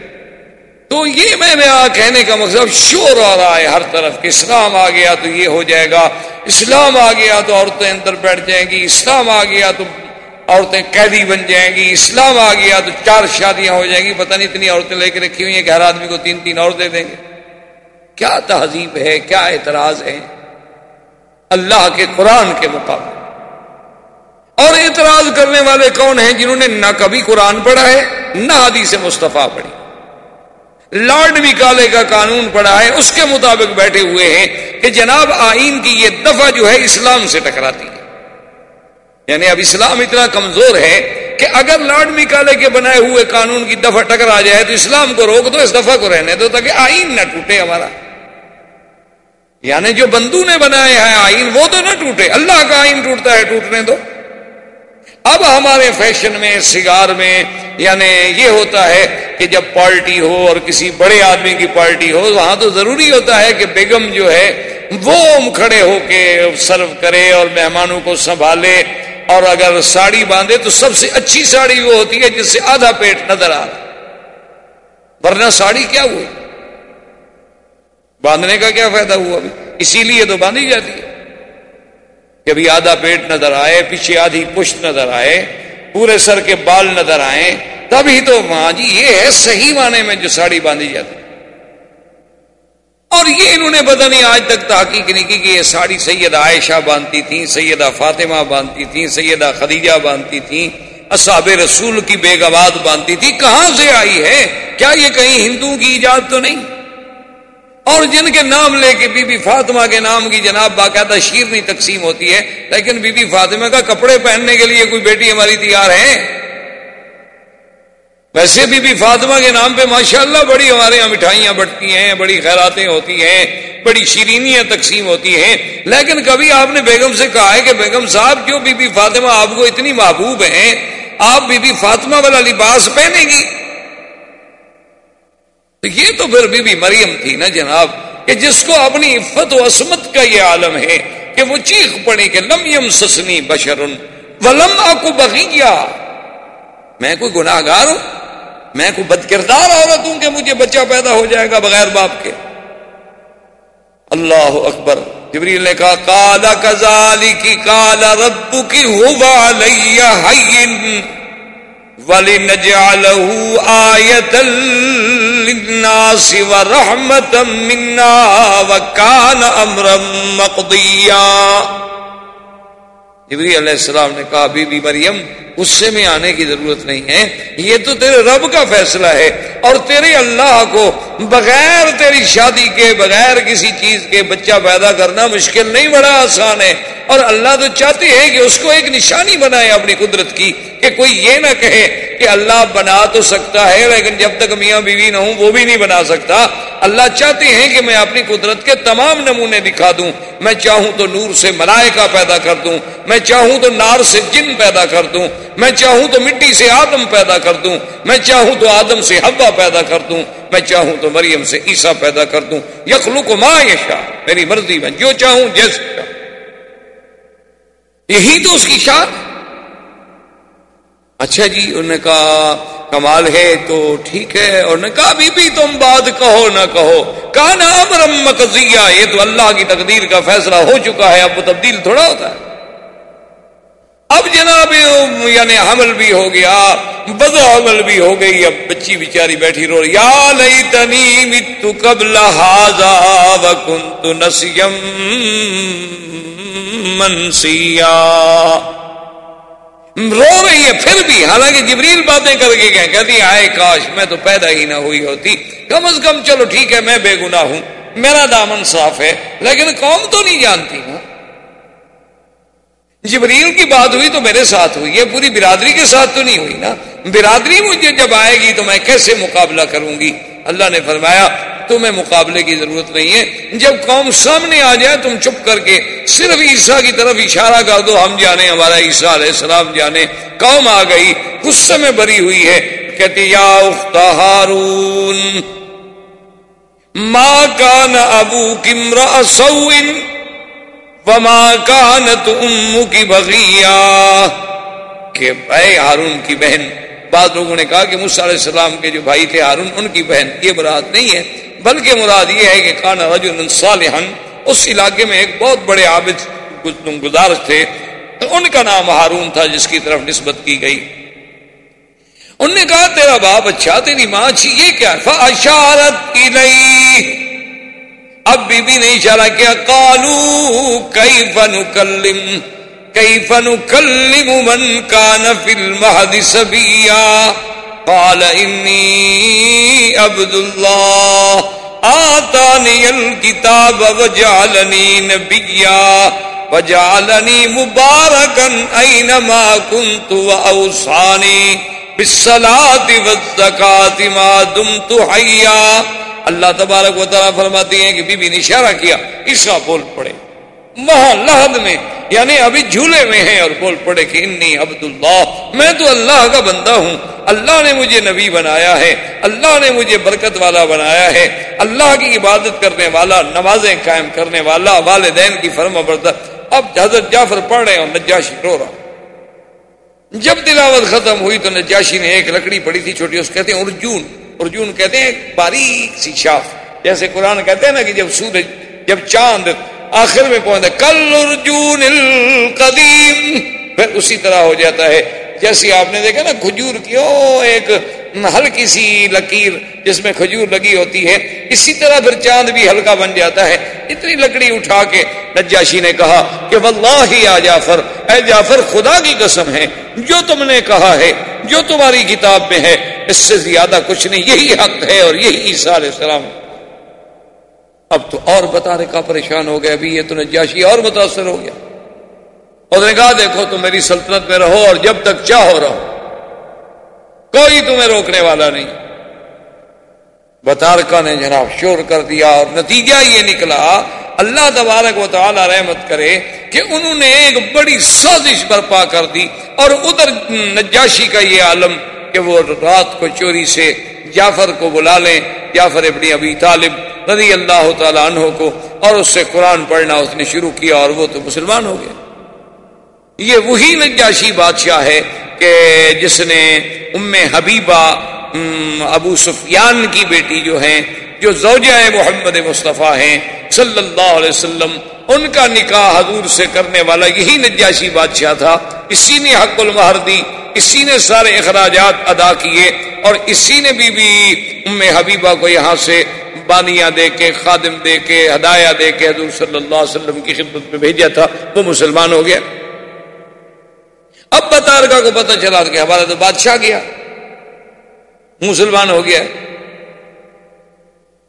تو یہ میں نے کہنے کا مقصد شور آ رہا ہے ہر طرف کہ اسلام آ گیا تو یہ ہو جائے گا، اسلام آ گیا تو عورتیں اندر بیٹھ جائیں گی، اسلام آ گیا تو عورتیں قیدی بن جائیں گی، اسلام آ گیا تو چار شادیاں ہو جائیں گی، پتہ نہیں اتنی عورتیں لے کے رکھی ہوئی ہیں کہ ہر آدمی کو تین تین اور دے دیں گے۔ کیا تہذیب ہے، کیا اعتراض ہے؟ اللہ کے قرآن کے مقابلے اور اعتراض کرنے والے کون ہیں جنہوں نے نہ کبھی قرآن پڑھا ہے، نہ حدیث مصطفیٰ پڑھی۔ لارڈ نکالے کا قانون پڑا ہے، اس کے مطابق بیٹھے ہوئے ہیں کہ جناب آئین کی یہ دفعہ جو ہے اسلام سے ٹکراتی ہے۔ یعنی اب اسلام اتنا کمزور ہے کہ اگر لارڈ نکالے کے بنائے ہوئے قانون کی دفعہ ٹکرا جائے تو اسلام کو روک دو، اس دفعہ کو رہنے دو تاکہ آئین نہ ٹوٹے ہمارا۔ یعنی جو بندو نے بنایا ہے آئین، وہ تو نہ ٹوٹے۔ اللہ کا آئین ٹوٹتا ہے، ٹوٹنے دو۔ اب ہمارے فیشن میں، سگار میں یعنی یہ ہوتا ہے کہ جب پارٹی ہو اور کسی بڑے آدمی کی پارٹی ہو، وہاں تو ضروری ہوتا ہے کہ بیگم جو ہے، وہ کھڑے ہو کے سرو کرے اور مہمانوں کو سنبھالے اور اگر ساڑی باندھے تو سب سے اچھی ساڑی وہ ہوتی ہے جس سے آدھا پیٹ نظر آ رہا ورنہ ساڑی کیا ہوئی؟ باندھنے کا کیا فائدہ ہوا ابھی؟ اسی لیے تو باندھی جاتی ہے۔ کہ ابھی آدھا پیٹ نظر آئے، پیچھے آدھی پشت نظر آئے، پورے سر کے بال نظر آئے، تبھی تو وہاں جی یہ ہے صحیح معنی میں جو ساڑی باندھی جاتی۔ اور یہ انہوں نے پتہ نہیں آج تک تحقیق نہیں کی کہ یہ ساڑی سیدہ عائشہ باندھتی تھیں، سیدہ فاطمہ باندھتی تھیں، سیدہ خدیجہ باندھتی تھیں، اصحاب رسول کی بیگواد باندھتی تھی، کہاں سے آئی ہے؟ کیا یہ کہیں ہندوؤں کی ایجاد تو نہیں؟ اور جن کے نام لے کے بی بی فاطمہ کے نام کی جناب باقاعدہ شیرنی تقسیم ہوتی ہے، لیکن بی بی فاطمہ کا کپڑے پہننے کے لیے کوئی بیٹی ہماری تیار ہے؟ ویسے بی بی فاطمہ کے نام پہ ماشاءاللہ بڑی ہمارے یہاں مٹھائیاں بٹتی ہیں، بڑی خیراتیں ہوتی ہیں، بڑی شیرینیاں تقسیم ہوتی ہیں۔ لیکن کبھی آپ نے بیگم سے کہا ہے کہ بیگم صاحب، کیوں بی بی فاطمہ آپ کو اتنی محبوب ہیں؟ آپ بی بی فاطمہ والا لباس پہنے گی؟ تو یہ تو پھر بی بی مریم تھی نا جناب، کہ جس کو اپنی عفت و عصمت کا یہ عالم ہے کہ وہ چیخ پڑی کہ لم یم سسنی بشرن ولم کو بغیا میں کوئی گناہ گار ہوں؟ میں کوئی بد کردار عورت ہوں کہ مجھے بچہ پیدا ہو جائے گا بغیر باپ کے؟ اللہ اکبر۔ جبریل نے کہا کالا کزالی کی کالا رب کی ہوا لیا ولی نجالہ آیت للناس ورحمة منا وكان أمرا مقضيا. جبری علیہ السلام نے کہا، بی بی مریم غصے میں آنے کی ضرورت نہیں ہے، یہ تو تیرے رب کا فیصلہ ہے، اور تیرے اللہ کو بغیر تیری شادی کے، بغیر کسی چیز کے بچہ پیدا کرنا مشکل نہیں، بڑا آسان ہے۔ اور اللہ تو چاہتے ہیں کہ اس کو ایک نشانی بنائے اپنی قدرت کی، کہ کوئی یہ نہ کہے کہ اللہ بنا تو سکتا ہے، لیکن جب تک میاں بیوی نہ ہوں، وہ بھی نہیں بنا سکتا۔ اللہ چاہتے ہیں کہ میں اپنی قدرت کے تمام نمونے دکھا دوں۔ میں چاہوں تو نور سے ملائکہ پیدا کر دوں۔ میں چاہوں تو نار سے جن پیدا کر دوں میں چاہوں تو مٹی سے آدم پیدا کر دوں میں چاہوں تو آدم سے ہوا پیدا کر دوں میں چاہوں تو مریم سے عیسیٰ پیدا کر دوں۔ یخلو کو ماں یشا میری مرضی میں جو چاہوں جیسے یہی تو اس کی شان۔ اچھا جی انہوں نے کہا کمال ہے تو ٹھیک ہے۔ اور نے کہا بھی, بھی تم بات کہو نہ کہو۔ کا نام رم یہ تو اللہ کی تقدیر کا فیصلہ ہو چکا ہے اب وہ تبدیل تھوڑا ہوتا ہے۔ اب جناب یعنی حمل بھی ہو گیا بد عمل بھی ہو گئی، اب بچی بیچاری بیٹھی رو یا لئی تنی متو قبل ہاضا وکنت نسیم منسیا۔ رو رہی ہے پھر بھی، حالانکہ جبریل باتیں کر کے گئے کہتی آئے کاش، میں تو پیدا ہی نہ ہوئی ہوتی۔ کم از کم، چلو ٹھیک ہے، میں بے گنا ہوں، میرا دامن صاف ہے، لیکن قوم تو نہیں جانتی ہوں۔ جبریل کی بات ہوئی تو میرے ساتھ ہوئی ہے پوری برادری کے ساتھ تو نہیں ہوئی نا؟ برادری مجھے جب آئے گی تو میں کیسے مقابلہ کروں گی؟ اللہ نے فرمایا، تمہیں مقابلے کی ضرورت نہیں ہے۔ جب قوم سامنے آ جائے، تم چپ کر کے صرف عیسیٰ کی طرف اشارہ کر دو، ہم جانے، ہمارا عیسیٰ علیہ السلام جانے۔ قوم آ گئی، غصے میں بری ہوئی ہے۔ کہتی، یا اخت ہارون ماں کان ابو کمرا سوئن وما کانت امو کی بغیا کہ اے ہارون کی بہن، بعض لوگوں نے کہا کہ مصع علیہ السلام کے جو بھائی تھے ہارون، ان کی بہن، یہ مراد نہیں ہے، بلکہ مراد یہ ہے کہ کانا رجل صالحا، اس علاقے میں ایک بہت بڑے عابد گزارش تھے ان کا نام ہارون تھا جس کی طرف نسبت کی گئی۔ ان نے کہا، تیرا باپ اچھا تیری ماں اچھی، یہ کیا اشارت کی نہیں اب بی بی نے اشارہ کیا کالو کئی فن کلم کئی فن کلم من کا نفل مہد سبیا قال انی عبد اللہ۔ آتانی الكتاب وجعلنی نبیا۔ وجعلنی مبارکن اینما کنت واوصانی بالصلاة والزکاة ما دمت حیا۔ اللہ تبارک و تعالیٰ فرماتی ہیں کہ بی بی نے اشارہ کیا اس کا بول پڑے۔ وہاں لہد میں یعنی ابھی جھولے میں ہیں اور بول پڑے کہ انی عبد اللہ میں تو اللہ کا بندہ ہوں۔ اللہ نے مجھے نبی بنایا ہے، اللہ نے مجھے برکت والا بنایا ہے۔ اللہ کی عبادت کرنے والا، نمازیں قائم کرنے والا، والدین کی فرما بردہ۔ اب حضرت جعفر پڑھ رہے اور نجاشی رو رہا۔ جب تلاوت ختم ہوئی تو نجاشی نے ایک لکڑی پڑی تھی، چھوٹی، اس کہتے ہیں ارجون۔ ارجون کہتے ہیں باریک سی شاف، جیسے قرآن کہتے ہیں نا کہ جب سورج، جب چاند آخر میں پہنچتا کل ارجون القدیم، پھر اسی طرح ہو جاتا ہے۔ جیسے آپ نے دیکھا نا، کھجور کی ایک ہلکی سی لکیر جس میں کھجور لگی ہوتی ہے۔ اسی طرح پھر چاند بھی ہلکا بن جاتا ہے۔ اتنی لکڑی اٹھا کے نجاشی نے کہا کہ واللہ یا جعفر، اے جعفر، خدا کی قسم ہے، جو تم نے کہا ہے، جو تمہاری کتاب میں ہے، اس سے زیادہ کچھ نہیں، یہی حق ہے اور یہی عیسیٰ علیہ السلام۔ اب تو اور بتانے کا پریشان ہو گیا ابھی یہ تو نجاشی اور متاثر ہو گیا۔ اور نے کہا، دیکھو، تم میری سلطنت میں رہو اور جب تک چاہو رہو۔ کوئی تمہیں روکنے والا نہیں۔ بطارکا نے جناب شور کر دیا اور نتیجہ یہ نکلا، اللہ تبارک و تعالی رحمت کرے کہ انہوں نے ایک بڑی سازش برپا کر دی اور ادھر نجاشی کا یہ عالم کہ وہ رات کو چوری سے جعفر کو بلا لیں، جعفر ابن ابی طالب رضی اللہ تعالیٰ عنہ کو اور اس سے قرآن پڑھنا اس نے شروع کیا اور وہ تو مسلمان ہو گیا یہ وہی نجاشی بادشاہ ہے کہ جس نے ام حبیبہ ابو سفیان کی بیٹی جو ہیں، جو زوجہ محمد مصطفیٰ ہیں، صلی اللہ علیہ وسلم، ان کا نکاح حضور سے کرنے والا یہی نجاشی بادشاہ تھا۔ اسی نے حق المہر دی، اسی نے سارے اخراجات ادا کیے اور اسی نے بھی بھی ام حبیبہ کو یہاں سے بانیاں دے کے، خادم دے کے، ہدایہ دے کے حضور صلی اللہ علیہ وسلم کی خدمت میں بھیجا تھا۔ وہ مسلمان ہو گیا۔ اب بطارکا کو پتہ چلا کہ ہمارا تو بادشاہ گیا۔ مسلمان ہو گیا۔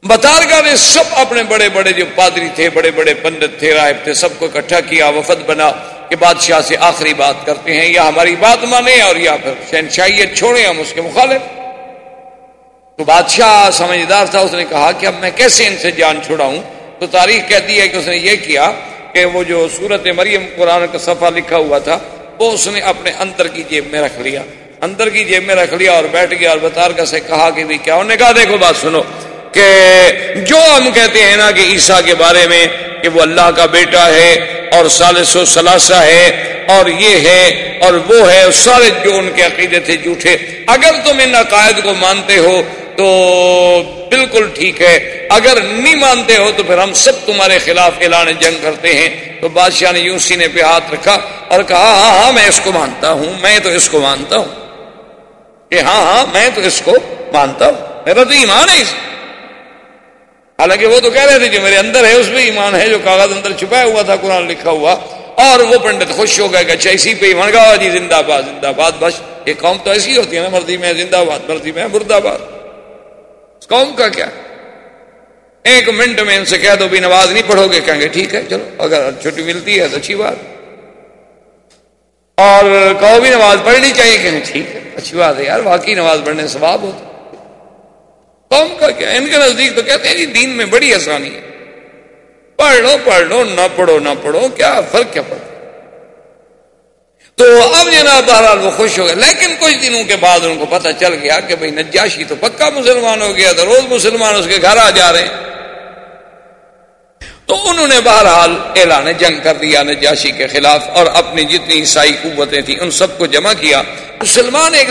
بطارکا نے سب اپنے بڑے بڑے جو پادری تھے، بڑے بڑے پنڈت تھے، راہب تھے، سب کو اکٹھا کیا، وفد بنا کہ بادشاہ سے آخری بات کرتے ہیں۔ یا ہماری بات مانے اور یا پھر شہنشاہیت چھوڑیں، ہم اس کے مخالف۔ تو بادشاہ سمجھدار تھا، اس نے کہا کہ اب میں کیسے ان سے جان چھوڑاؤں تو تاریخ کہتی ہے کہ اس نے یہ کیا کہ وہ جو صورت مریم قرآن کا صفحہ لکھا ہوا تھا وہ اس نے اپنے اندر کی جیب میں رکھ لیا۔ اندر کی جیب میں رکھ لیا اور بیٹھ گیا۔ اور بتارکا سے کہا کہ بھی کیا؟ انہوں نے کہا، دیکھو بات سنو، کہ جو ہم کہتے ہیں نا کہ عیسیٰ کے بارے میں کہ وہ اللہ کا بیٹا ہے اور سالس و سلاسہ ہے اور یہ ہے اور وہ ہے، سارے جو ان کے عقیدے تھے جھوٹے۔ اگر تم ان عقائد کو مانتے ہو تو بالکل ٹھیک ہے۔ اگر نہیں مانتے ہو تو پھر ہم سب تمہارے خلاف اعلان جنگ کرتے ہیں۔ تو بادشاہ نے یوں سینے پہ ہاتھ رکھا اور کہا ہاں،, ہاں ہاں میں اس کو مانتا ہوں، میں تو اس کو مانتا ہوں۔ کہ ہاں ہاں میں تو اس کو مانتا ہوں۔ میرا تو ایمان ہے اس۔ حالانکہ وہ تو کہہ رہے تھے جو میرے اندر ہے، اس میں ایمان ہے، جو کاغذ اندر چھپایا ہوا تھا، قرآن لکھا ہوا۔ اور وہ پنڈت خوش ہو گئے، کہ اچھا اسی پہ ایمان۔ گاہ جی زندہ باد زندہ باد بس، یہ قوم تو ایسی ہوتی ہے نا، مرضی میں زندہ باد مرضی میں مرد آباد۔ قوم کا کیا؟ ایک منٹ میں ان سے کہہ دو بھی نماز نہیں پڑھو گے، کہیں گے ٹھیک ہے، چلو، اگر چھٹی ملتی ہے تو اچھی بات۔ اور کہو بھی نماز پڑھنی چاہیے، کہیں ٹھیک ہے، اچھی بات ہے یار، واقعی نماز پڑھنے سے ثواب ہوتا قوم کا کیا؟ ان کے نزدیک تو کہتے ہیں جی دین میں بڑی آسانی ہے۔ پڑھ لو پڑھ لو، نہ پڑھو نہ پڑھو، کیا فرق، کیا پڑتا تو اب جناب بہرحال وہ خوش ہو گئے۔ لیکن کچھ دنوں کے بعد ان کو پتہ چل گیا کہ بھائی نجاشی تو پکا مسلمان ہو گیا تو روز مسلمان اس کے گھر آ جا رہے ہیں۔ تو انہوں نے بہرحال اعلان جنگ کر دیا نجاشی کے خلاف اور اپنی جتنی عیسائی قوتیں تھیں ان سب کو جمع کیا۔ مسلمان ایک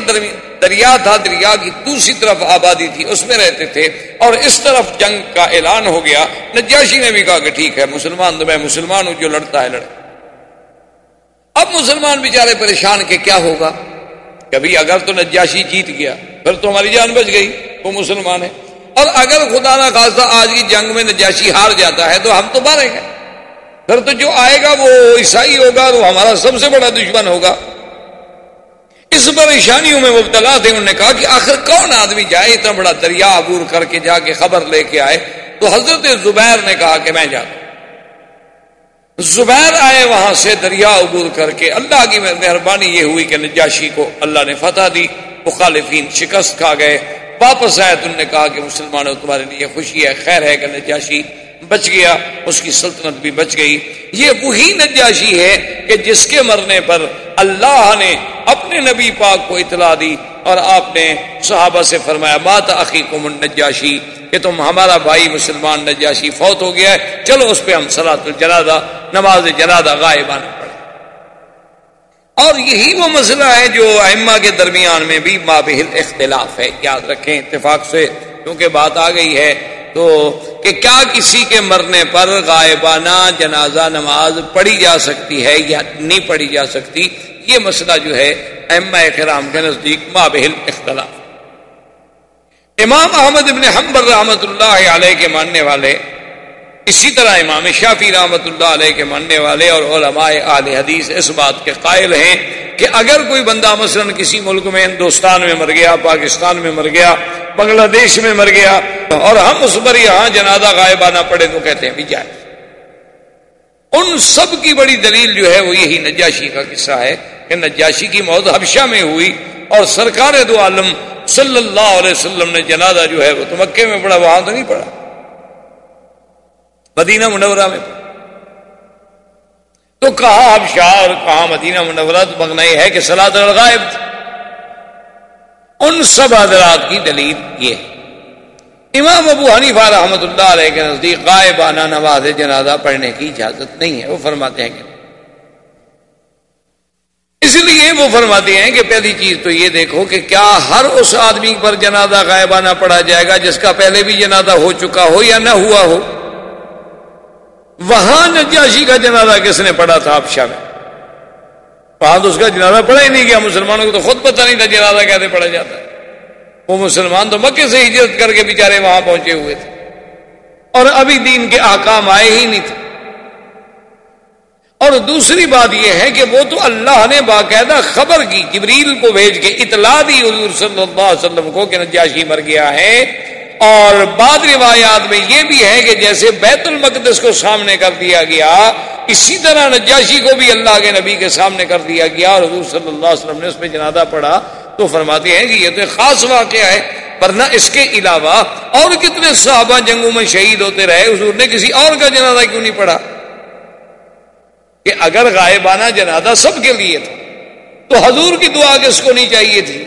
دریا تھا، دریا کی دوسری طرف آبادی تھی، اس میں رہتے تھے۔ اور اس طرف جنگ کا اعلان ہو گیا۔ نجاشی نے بھی کہا کہ ٹھیک ہے، مسلمان تو میں مسلمان ہوں، جو لڑتا ہے لڑے۔ اب مسلمان بیچارے پریشان کہ کیا ہوگا؟ کبھی اگر تو نجاشی جیت گیا، پھر تو ہماری جان بچ گئی، وہ مسلمان ہے۔ اور اگر خدا نہ خاصا آج کی جنگ میں نجاشی ہار جاتا ہے تو ہم تو ماریں گے۔ پھر تو جو آئے گا وہ عیسائی ہوگا، وہ ہمارا سب سے بڑا دشمن ہوگا۔ اس پریشانیوں میں مبتلا تھے، انہوں نے کہا کہ آخر کون آدمی جائے، اتنا بڑا دریا عبور کر کے جا کے خبر لے کے آئے۔ تو حضرت زبیر نے کہا کہ میں جاتا زبیر آئے وہاں سے دریا عبور کر کے، اللہ کی مہربانی یہ ہوئی کہ نجاشی کو اللہ نے فتح دی، مخالفین شکست کھا گئے، واپس آئے تم نے کہا کہ مسلمانوں، تمہارے لیے خوشی ہے، خیر ہے کہ نجاشی بچ گیا، اس کی سلطنت بھی بچ گئی۔ یہ وہی نجاشی ہے کہ جس کے مرنے پر اللہ نے اپنے نبی پاک کو اطلاع دی اور آپ نے صحابہ سے فرمایا مات عقیقم النجاشی کہ تم ہمارا بھائی مسلمان نجاشی فوت ہو گیا ہے، چلو اس پہ ہم سلاۃ الجنازہ، نماز جنازہ غائبانہ پڑھیں۔ اور یہی وہ مسئلہ ہے جو ائمہ کے درمیان میں بھی مابہل اختلاف ہے۔ یاد رکھیں اتفاق سے، کیونکہ بات آ گئی ہے تو کہ کیا کسی کے مرنے پر غائبانہ جنازہ نماز پڑھی جا سکتی ہے یا نہیں پڑھی جا سکتی؟ یہ مسئلہ جو ہے ائمہ کرام کے نزدیک مابہل اختلاف۔ امام احمد ابن حنبل رحمۃ اللہ علیہ کے ماننے والے اسی طرح امام شافی رحمۃ اللہ علیہ کے ماننے والے اور علماء آل حدیث اس بات کے قائل ہیں کہ اگر کوئی بندہ مثلا کسی ملک میں، ہندوستان میں مر گیا، پاکستان میں مر گیا، بنگلہ دیش میں مر گیا اور ہم اس پر یہاں جنازہ غائبانہ پڑے تو کہتے ہیں بھی جائے ان سب کی بڑی دلیل جو ہے وہ یہی نجاشی کا قصہ ہے کہ نجاشی کی موت حبشہ میں ہوئی اور سرکار دو عالم صلی اللہ علیہ وسلم نے جنازہ جو ہے وہ تو مکے میں پڑا وہاں تو نہیں پڑا مدینہ منورہ میں تو کہاں اب شاہ اور کہاں مدینہ منورہ تو مگنا یہ ہے کہ سلاد الغائب ان سب حضرات کی دلیل یہ ہے۔ امام ابو حنیفہ رحمۃ اللہ علیہ کے نزدیک غائبانہ نواز جنازہ پڑھنے کی اجازت نہیں ہے۔ وہ فرماتے ہیں کہ اس لیے وہ فرماتے ہیں کہ پہلی چیز تو یہ دیکھو کہ کیا ہر اس آدمی پر جنازہ غائبانہ پڑھا جائے گا جس کا پہلے بھی جنازہ ہو چکا ہو یا نہ ہوا ہو۔ وہاں نجاشی کا جنازہ کس نے پڑھا تھا آپ میں؟ وہاں تو اس کا جنازہ پڑھا ہی نہیں گیا، مسلمانوں کو تو خود پتہ نہیں تھا جنازہ کیسے پڑھا جاتا ہے۔ وہ مسلمان تو مکے سے ہجرت کر کے بیچارے وہاں پہنچے ہوئے تھے۔ اور ابھی دین کے احکام آئے ہی نہیں تھے۔ اور دوسری بات یہ ہے کہ وہ تو اللہ نے باقاعدہ خبر کی، جبریل کو بھیج کے اطلاع دی حضور صلی اللہ علیہ وسلم کو کہ نجاشی مر گیا ہے۔ اور بعد روایات میں یہ بھی ہے کہ جیسے بیت المقدس کو سامنے کر دیا گیا، اسی طرح نجاشی کو بھی اللہ کے نبی کے سامنے کر دیا گیا اور حضور صلی اللہ علیہ وسلم نے اس میں جنازہ پڑھا تو فرماتے ہیں کہ یہ تو خاص واقعہ ہے، ورنہ اس کے علاوہ اور کتنے صحابہ جنگوں میں شہید ہوتے رہے، حضور نے کسی اور کا جنازہ کیوں نہیں پڑھا؟ کہ اگر غائبانہ جنازہ سب کے لیے تھا، تو حضور کی دعا کس کو نہیں چاہیے تھی؟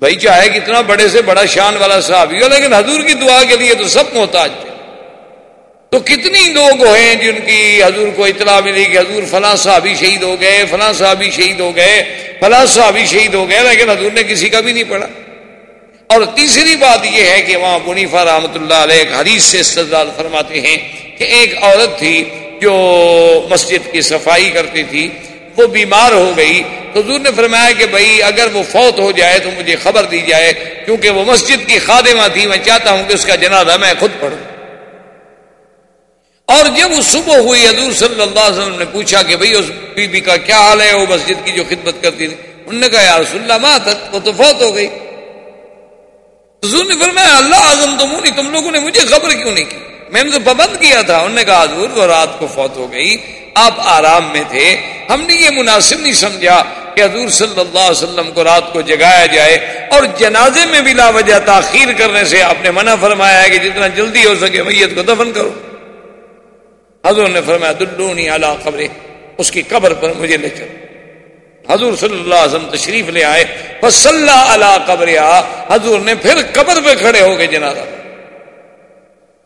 بھائی چاہے کتنا بڑے سے بڑا شان والا صحابی ہو، لیکن حضور کی دعا کے لیے تو سب محتاج تھے۔ تو کتنی لوگ ہیں جن کی حضور کو اطلاع ملی کہ حضور فلاں صحابی شہید ہو گئے، فلاں صحابی شہید ہو گئے، فلاں صحابی شہید ہو گئے، لیکن حضور نے کسی کا بھی نہیں پڑھا۔ اور تیسری بات یہ ہے کہ وہاں منیفا رحمۃ اللہ علیہ ایک حدیث سے استدلال فرماتے ہیں کہ ایک عورت تھی جو مسجد کی صفائی کرتی تھی۔ وہ بیمار ہو گئی تو حضور نے فرمایا کہ بھائی اگر وہ فوت ہو جائے تو مجھے خبر دی جائے، کیونکہ وہ مسجد کی خادمہ تھی، میں چاہتا ہوں کہ اس کا جنازہ میں خود پڑھوں۔ اور جب وہ صبح ہوئی، حضور صلی اللہ علیہ وسلم نے پوچھا کہ بھئی اس بی بی کا کیا حال ہے، وہ مسجد کی جو خدمت کرتی تھی؟ انہوں نے کہا، یا رسول اللہ ماتت وہ تو فوت ہو گئی۔ حضور نے فرمایا، اللہ اعظم تمونی تم لوگوں نے مجھے خبر کیوں نہیں کی؟ میں نے تو پابند کیا تھا۔ انہوں نے کہا، حضور، وہ رات کو فوت ہو گئی۔ آپ آرام میں تھے۔ ہم نے یہ مناسب نہیں سمجھا کہ حضور صلی اللہ علیہ وسلم کو رات کو جگایا جائے اور جنازے میں بلا وجہ تاخیر کرنے سے آپ نے منع فرمایا ہے کہ جتنا جلدی ہو سکے میت کو دفن کرو۔ حضور نے فرمایا، دلونی اعلیٰ قبر اس کی قبر پر مجھے لے چلو۔ حضور صلی اللہ علیہ وسلم تشریف لے آئے۔ بس اللہ علا قبر حضور نے پھر قبر پہ کھڑے ہو گئے جنازہ۔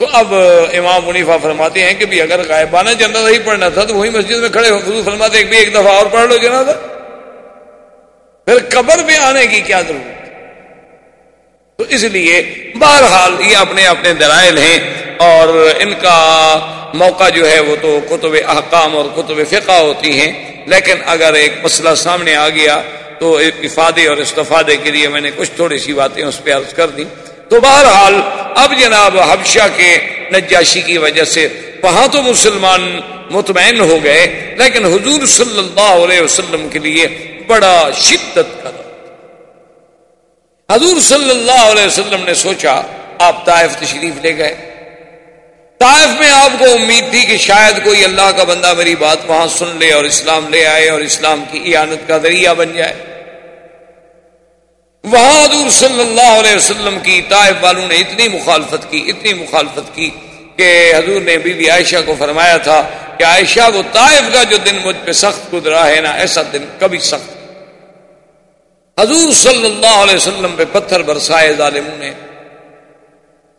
تو اب امام منیفا فرماتے ہیں کہ بھی اگر غائبانہ جنازہ ہی پڑھنا تھا تو وہی مسجد میں کھڑے ہو۔ حضور فرماتے ہیں کہ ایک دفعہ اور پڑھ لو جنازہ۔ پھر قبر پہ آنے کی کیا ضرورت؟ تو اس لیے بہرحال یہ اپنے اپنے دلائل ہیں اور ان کا موقع جو ہے وہ تو کتب احکام اور کتب فقہ ہوتی ہیں۔ لیکن اگر ایک مسئلہ سامنے آ گیا تو افادے اور استفادے کے لیے میں نے کچھ تھوڑی سی باتیں اس پہ عرض کر دی تو بہرحال اب جناب حبشہ کے نجاشی کی وجہ سے وہاں تو مسلمان مطمئن ہو گئے، لیکن حضور صلی اللہ علیہ وسلم کے لیے بڑا شدت کا حضور صلی اللہ علیہ وسلم نے سوچا، آپ طائف تشریف لے گئے۔ طائف میں آپ کو امید تھی کہ شاید کوئی اللہ کا بندہ میری بات وہاں سن لے اور اسلام لے آئے اور اسلام کی اعانت کا ذریعہ بن جائے۔ وہاں حضور صلی اللہ علیہ وسلم کی طائف والوں نے اتنی مخالفت کی، اتنی مخالفت کی کہ حضور نے بی بی عائشہ کو فرمایا تھا کہ عائشہ وہ طائف کا جو دن مجھ پہ سخت گزرا ہے نا، ایسا دن کبھی سخت۔ حضور صلی اللہ علیہ وسلم پہ پتھر برسائے ظالموں نے۔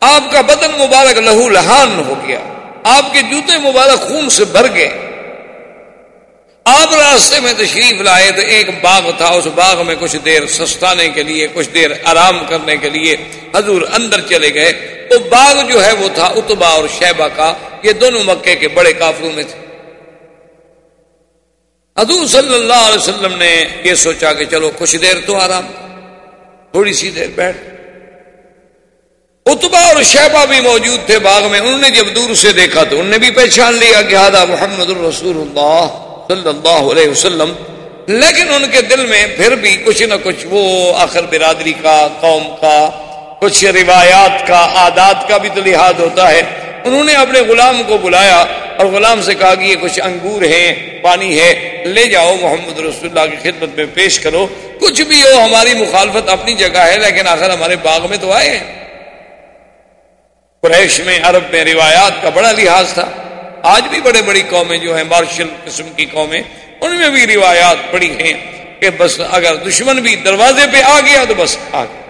آپ کا بدن مبارک لہو لہان ہو گیا۔ آپ کے جوتے مبارک خون سے بھر گئے۔ آپ راستے میں تشریف لائے تو ایک باغ تھا، اس باغ میں کچھ دیر سستانے کے لیے، کچھ دیر آرام کرنے کے لیے حضور اندر چلے گئے۔ وہ باغ جو ہے وہ تھا اتبا اور شیبہ کا، یہ دونوں مکے کے بڑے کافروں میں تھے۔ حضور صلی اللہ علیہ وسلم نے یہ سوچا کہ چلو کچھ دیر تو آرام، تھوڑی سی دیر بیٹھ۔ اتبا اور شہبہ بھی موجود تھے باغ میں، انہوں نے جب دور سے دیکھا تو انہوں نے بھی پہچان لیا کہ ہادہ محمد الرسول اللہ۔ صلی اللہ علیہ وسلم، لیکن ان کے دل میں پھر بھی کچھ نہ کچھ وہ آخر برادری کا، قوم کا، کچھ روایات کا، عادات کا بھی تو لحاظ ہوتا ہے۔ انہوں نے اپنے غلام کو بلایا اور غلام سے کہا کہ یہ کچھ انگور ہیں، پانی ہے، لے جاؤ محمد رسول اللہ کی خدمت میں پیش کرو۔ کچھ بھی ہو، ہماری مخالفت اپنی جگہ ہے، لیکن آخر ہمارے باغ میں تو آئے ہیں۔ قریش میں، عرب میں روایات کا بڑا لحاظ تھا۔ آج بھی بڑے بڑی قومیں جو ہیں مارشل قسم کی قومیں، ان میں بھی روایات بڑی ہیں کہ بس اگر دشمن بھی دروازے پہ آ گیا تو بس آ گیا۔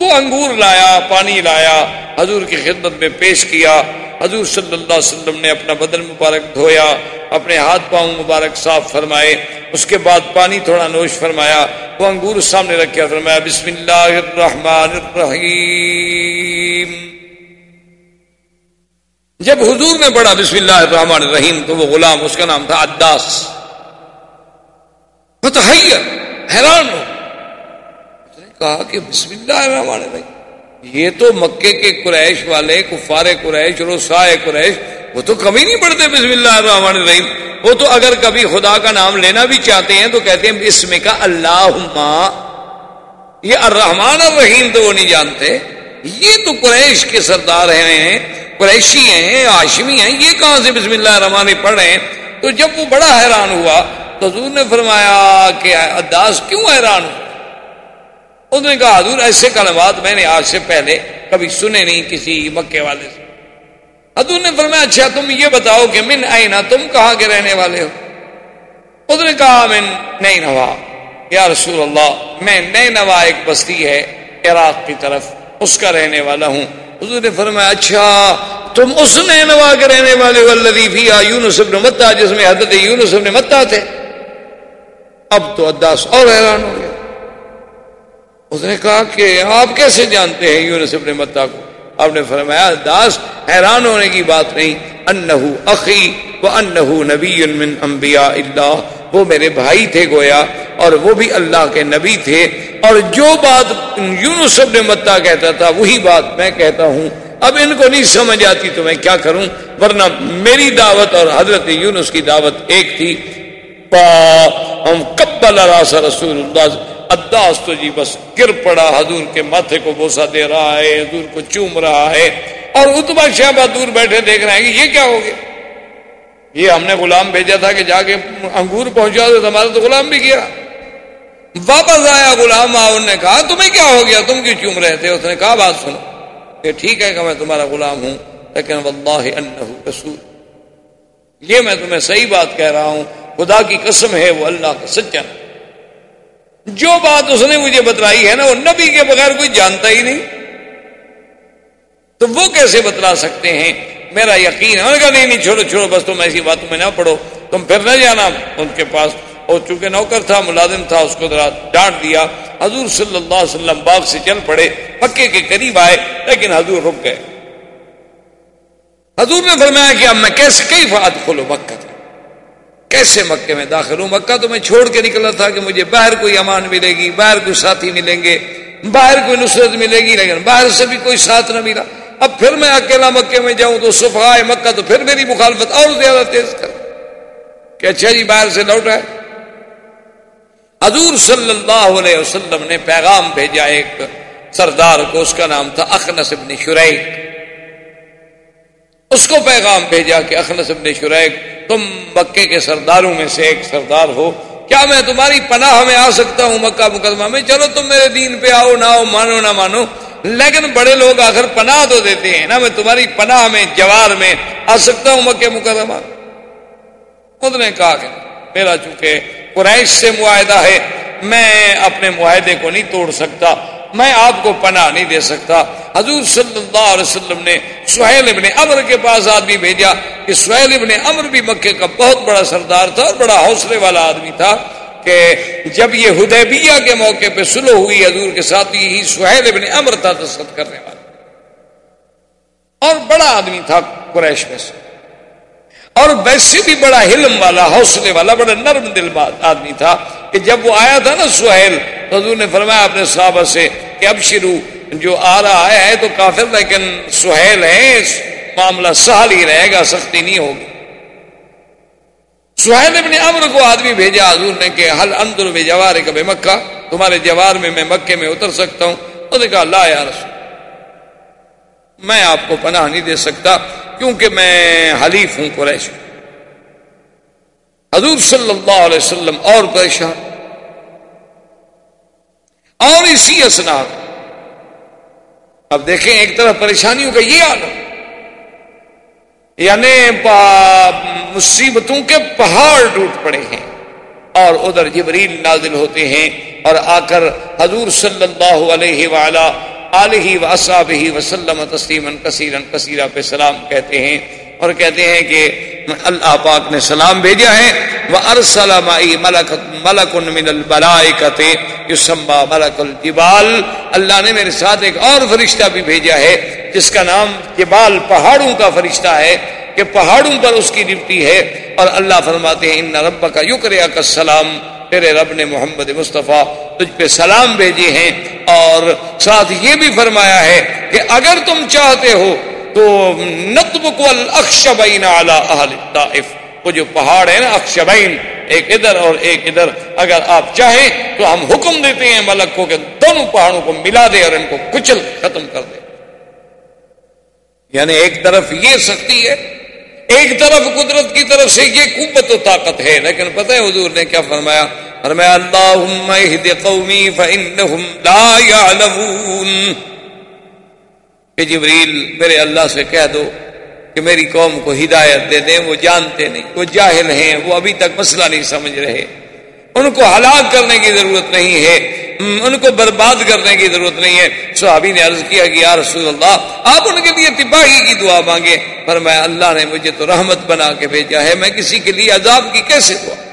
وہ انگور لایا، پانی لایا، حضور کی خدمت میں پیش کیا۔ حضور صلی اللہ علیہ وسلم نے اپنا بدن مبارک دھویا، اپنے ہاتھ پاؤں مبارک صاف فرمائے۔ اس کے بعد پانی تھوڑا نوش فرمایا، وہ انگور سامنے رکھا فرمایا، بسم اللہ الرحمن الرحیم۔ جب حضور نے پڑھا بسم اللہ الرحمن الرحیم تو وہ غلام، اس کا نام تھا عداس۔ حیران ہو۔ کہا کہ بسم اللہ الرحمن الرحیم، یہ تو مکے کے قریش والے، کفار قریش رسائے قریش، وہ تو کبھی نہیں پڑھتے بسم اللہ الرحمن الرحیم۔ وہ تو اگر کبھی خدا کا نام لینا بھی چاہتے ہیں تو کہتے ہیں بسم کا اللہ یہ الرحمن الرحیم تو وہ نہیں جانتے۔ یہ تو قریش کے سردار ہیں، قریشی ہیں آشمی ہیں، یہ کہاں سے بسم اللہ الرحمن پڑھ رہے ہیں؟ تو جب وہ بڑا حیران ہوا، تو حضور نے فرمایا کہ اداس کیوں حیران ہوا انہوں نے کہا، حضور ایسے کلمات میں نے آج سے پہلے کبھی سنے نہیں کسی مکے والے سے۔ حضور نے فرمایا اچھا تم یہ بتاؤ کہ من آئینا تم کہاں کے رہنے والے ہو؟ انہوں نے کہا میں نئی نوا یا رسول اللہ، میں نئی نوا ایک بستی ہے عراق کی طرف۔ اس کا رہنے والا ہوں۔ حضور نے فرمایا اچھا تم اس نئے نوا کے رہنے والے ہو اللہ یونس ابن متا، جس میں حضرت یونس ابن متا تھے۔ اب تو اداس اور حیران ہو گیا۔ اس نے کہا کہ آپ کیسے جانتے ہیں یونس ابن متا کو؟ آپ نے فرمایا داس حیران ہونے کی بات نہیں۔ انہو اخی و انہو نبی من انبیاء اللہ۔ وہ میرے بھائی تھے گویا، اور وہ بھی اللہ کے نبی تھے۔ اور جو بات یونس ابن متا کہتا تھا، وہی بات میں کہتا ہوں۔ اب ان کو نہیں سمجھ آتی تو میں کیا کروں؟ ورنہ میری دعوت اور حضرت یونس کی دعوت ایک تھی۔ ہم کبل رسول اللہ۔ اداس تو جی بس گر پڑا، حضور کے ماتھے کو بوسا دے رہا ہے، حضور کو چوم رہا ہے۔ اور اتبا شہبہ دور بیٹھے دیکھ رہے ہیں کہ یہ کیا ہو گیا؟ یہ ہم نے غلام بھیجا تھا کہ جا کے انگور پہنچا تو ہمارا تو غلام بھی کیا واپس آیا غلام انہوں نے کہا، تمہیں کیا ہو گیا؟ تم کیوں چوم رہے تھے؟ اس نے کہا، بات سنو۔ کہ ٹھیک ہے کہ میں تمہارا غلام ہوں، لیکن واللہ انہو رسول۔ یہ میں تمہیں صحیح بات کہہ رہا ہوں۔ خدا کی قسم ہے، وہ اللہ کا سچا۔ جو بات اس نے مجھے بتلائی ہے نا، وہ نبی کے بغیر کوئی جانتا ہی نہیں۔ تو وہ کیسے بتلا سکتے ہیں؟ میرا یقین ہے۔ کہا، نہیں نہیں، چھوڑو چھوڑو، بس تم ایسی باتوں میں نہ پڑھو۔ تم پھر نہ جانا۔ ان کے پاس اور چونکہ نوکر تھا، ملازم تھا، اس کو ذرا ڈانٹ دیا۔ حضور صلی اللہ علیہ وسلم باغ سے چل پڑے پکے کے قریب آئے، لیکن حضور رک گئے۔ حضور نے فرمایا کہ اب میں کیسے کئی فات کھولو مکہ؟ تھا کیسے مکے میں داخل ہوں؟ مکہ تو میں چھوڑ کے نکلا تھا کہ مجھے باہر کوئی امان ملے گی، باہر کوئی ساتھی ملیں گے، باہر کوئی نصرت ملے گی، لیکن باہر سے بھی کوئی ساتھ نہ ملا۔ اب پھر میں اکیلا مکے میں جاؤں تو صفحہ مکہ تو پھر میری مخالفت اور زیادہ تیز کر۔ کہ اچھا جی باہر سے لوٹ ہے۔ حضور صلی اللہ علیہ وسلم نے پیغام بھیجا ایک سردار کو، اس کا نام تھا اخنس ابن شریک۔ اس کو پیغام بھیجا کہ اخنس ابن شریک، تم مکے کے سرداروں میں سے ایک سردار ہو۔ کیا میں تمہاری پناہ میں آ سکتا ہوں مکہ مقدمہ میں؟ چلو تم میرے دین پہ آؤ، نہ آؤ، مانو نہ مانو۔ لیکن بڑے لوگ آخر پناہ تو دیتے ہیں نا، میں تمہاری پناہ میں، جوار میں آ سکتا ہوں مکہ مقدمہ خود نے کہا کہ میرا چونکہ قریش سے معاہدہ ہے، میں اپنے معاہدے کو نہیں توڑ سکتا، میں آپ کو پناہ نہیں دے سکتا۔ حضور صلی اللہ علیہ وسلم نے سہیل ابن امر کے پاس آدمی بھیجا۔ کہ سہیل ابن امر بھی مکے کا بہت بڑا سردار تھا اور بڑا حوصلے والا آدمی تھا۔ کہ جب یہ ہدیبیہ کے موقع پہ سلو ہوئی، حضور کے ساتھ یہی سہیل ابن امر تھا کرنے والا۔ اور بڑا آدمی تھا قریش میں سے۔ اور ویسے بھی بڑا علم والا، حوصلے والا، بڑا نرم دل آدمی تھا کہ جب وہ آیا تھا نا سہیل، تو حضور نے فرمایا اپنے صحابہ سے کہ اب شروع، جو آ رہا ہے تو کافر لیکن سہیل ہے معاملہ سہل ہی رہے گا، سختی نہیں ہوگی۔ سہیل ابن امر کو آدمی بھیجا، حضور نے کہ حل اندر میں جوار کبھی مکہ، تمہارے جوار میں میں مکے میں اتر سکتا ہوں۔ تو نے کہا، لا یا رسول میں آپ کو پناہ نہیں دے سکتا کیونکہ میں حلیف ہوں قریش۔ حضور صلی اللہ علیہ وسلم اور پریشان اور اسی اسناد۔ اب دیکھیں، ایک طرف پریشانیوں کا یہ عالم یعنی مصیبتوں کے پہاڑ ٹوٹ پڑے ہیں اور ادھر جبریل نازل ہوتے ہیں اور آ کر حضور صلی اللہ علیہ وعلا علیہ و ہی وسلم تسلیم کثیرن کثیرہ پہ سلام کہتے ہیں اور کہتے ہیں کہ اللہ پاک نے سلام بھیجا ہے وہ ارسلم ملک ملک من الملائکت یسمى ملک الجبال۔ اللہ نے میرے ساتھ ایک اور فرشتہ بھی بھیجا ہے، جس کا نام جبال پہاڑوں کا فرشتہ ہے، کہ پہاڑوں پر اس کی ڈپٹی ہے۔ اور اللہ فرماتے ہیں ان رب کا یکریا کا سلام تیرے رب نے محمد مصطفیٰ تجھ پہ سلام بھیجے ہیں۔ اور ساتھ یہ بھی فرمایا ہے کہ اگر تم چاہتے ہو تو نتب کو الخشبین طائف وہ جو پہاڑ ہے نا اکشبین ایک ادھر اور ایک ادھر۔ اگر آپ چاہیں تو ہم حکم دیتے ہیں ملک کو کہ دونوں پہاڑوں کو ملا دے اور ان کو کچل ختم کر دے۔ یعنی ایک طرف یہ سختی ہے، ایک طرف قدرت کی طرف سے یہ قوت و طاقت ہے۔ لیکن پتہ ہے حضور نے کیا فرمایا؟ فرمایا، اللہم اہد قومی فانہم لا یعلمون۔ کہ جبریل میرے اللہ سے کہہ دو کہ میری قوم کو ہدایت دے دیں، وہ جانتے نہیں، وہ جاہل ہیں، وہ ابھی تک مسئلہ نہیں سمجھ رہے۔ ان کو ہلاک کرنے کی ضرورت نہیں ہے، ان کو برباد کرنے کی ضرورت نہیں ہے۔ صحابی نے عرض کیا کہ یا رسول اللہ، آپ ان کے لیے تباہی کی دعا مانگے پر میں، اللہ نے مجھے تو رحمت بنا کے بھیجا ہے، میں کسی کے لیے عذاب کی کیسے دعا؟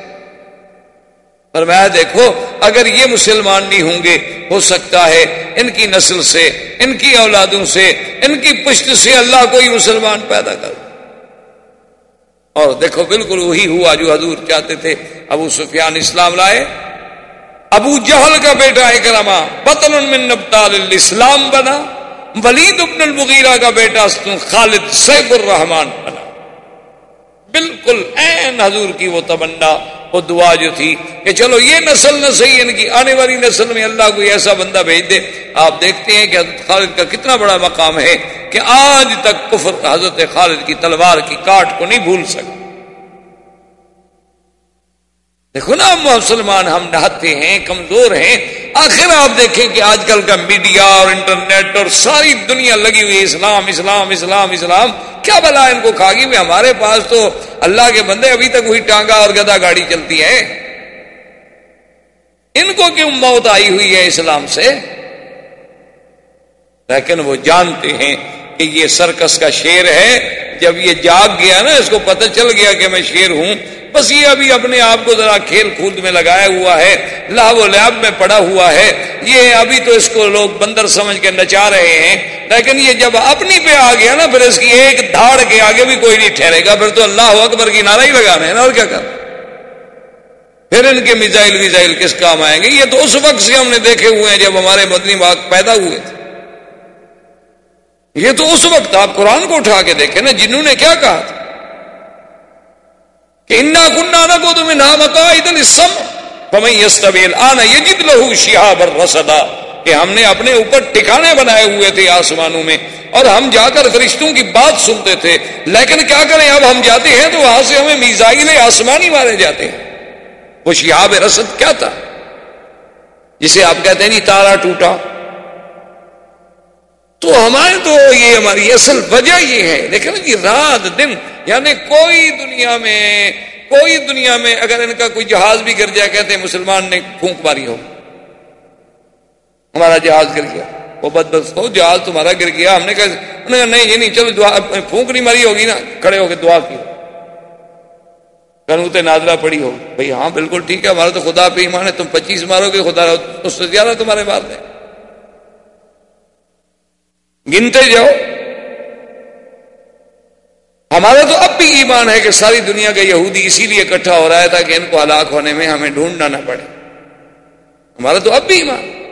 پر میں دیکھو، اگر یہ مسلمان نہیں ہوں گے، ہو سکتا ہے ان کی نسل سے، ان کی اولادوں سے، ان کی پشت سے اللہ کوئی مسلمان پیدا کر۔ اور دیکھو، بالکل وہی ہوا جو حضور چاہتے تھے۔ ابو سفیان اسلام لائے۔ ابو جہل کا بیٹا اکرما بطن من نبتال الاسلام بنا۔ ولید ابن المغیرہ کا بیٹا خالد سیف الرحمان بنا۔ بالکل این حضور کی وہ تمنا، وہ دعا جو تھی کہ چلو یہ نسل نہ صحیح یعنی ان کی آنے والی نسل میں اللہ کو ایسا بندہ بھیج دے۔ آپ دیکھتے ہیں کہ حضرت خالد کا کتنا بڑا مقام ہے کہ آج تک کفر حضرت خالد کی تلوار کی کاٹ کو نہیں بھول سکتے دیکھو نا، مسلمان ہم نہتے ہیں، کمزور ہیں۔ آخر آپ دیکھیں کہ آج کل کا میڈیا اور انٹرنیٹ اور ساری دنیا لگی ہوئی اسلام اسلام اسلام اسلام۔ کیا بلا ان کو کھا گی میں ہمارے پاس تو اللہ کے بندے ابھی تک وہی ٹانگا اور گدا گاڑی چلتی ہے۔ ان کو کیوں موت آئی ہوئی ہے اسلام سے؟ لیکن وہ جانتے ہیں کہ یہ سرکس کا شیر ہے۔ جب یہ جاگ گیا نا، اس کو پتہ چل گیا کہ میں شیر ہوں۔ بس یہ ابھی اپنے آپ کو ذرا کھیل کود میں لگایا ہوا ہے، لاہ و لیاب میں پڑا ہوا ہے۔ یہ ابھی تو اس کو لوگ بندر سمجھ کے نچا رہے ہیں۔ لیکن یہ جب اپنی پہ آ گیا نا، پھر اس کی ایک دھاڑ کے آگے بھی کوئی نہیں ٹھہرے گا۔ پھر تو اللہ اکبر کی نعرہ ہی لگا رہے ہیں۔ نا اور کیا کر؟ پھر ان کے میزائل ویزائل کس کام آئیں گے؟ یہ تو اس وقت سے ہم نے دیکھے ہوئے ہیں جب ہمارے مدنی باغ پیدا ہوئے تھے۔ یہ تو اس وقت آپ قرآن کو اٹھا کے دیکھیں نا، جنہوں نے کیا کہا؟ تھا کہ انا کنہ نہ کو تمہیں نام ادھر سم پمئی آنا یہ جت لہو شہاب رسدا کہ ہم نے اپنے اوپر ٹھکانے بنائے ہوئے تھے آسمانوں میں اور ہم جا کر فرشتوں کی بات سنتے تھے۔ لیکن کیا کریں، اب ہم جاتے ہیں تو وہاں سے ہمیں میزائل آسمانی مارے جاتے ہیں۔ وہ شہاب رسد کیا تھا؟ جسے آپ کہتے ہیں نہیں، تارا ٹوٹا۔ تو ہمارے تو یہ ہماری اصل وجہ یہ ہے۔ لیکن جی رات، دن یعنی کوئی دنیا میں، کوئی دنیا میں اگر ان کا کوئی جہاز بھی گر جائے، کہتے ہیں مسلمان نے پھونک ماری ہو۔ ہمارا جہاز گر گیا۔ وہ بد بس ہو، جہاز تمہارا گر گیا۔ ہم نے کہا نہیں یہ نہیں، چلو دعا، پھونک نہیں ماری ہوگی نا، کھڑے ہو کے دعا کی کنوتے نادرا پڑی ہو۔ بھائی ہاں بالکل ٹھیک ہے، ہمارا تو خدا پہ ایمان ہے، تم پچیس مارو گے، خدا اس سے زیادہ تمہارے بات ہے گنتے جاؤ۔ ہمارا تو اب بھی ایمان ہے کہ ساری دنیا کا یہودی اسی لیے اکٹھا ہو رہا ہے تاکہ ان کو ہلاک ہونے میں ہمیں ڈھونڈنا نہ پڑے۔ ہمارا تو اب بھی ایمان۔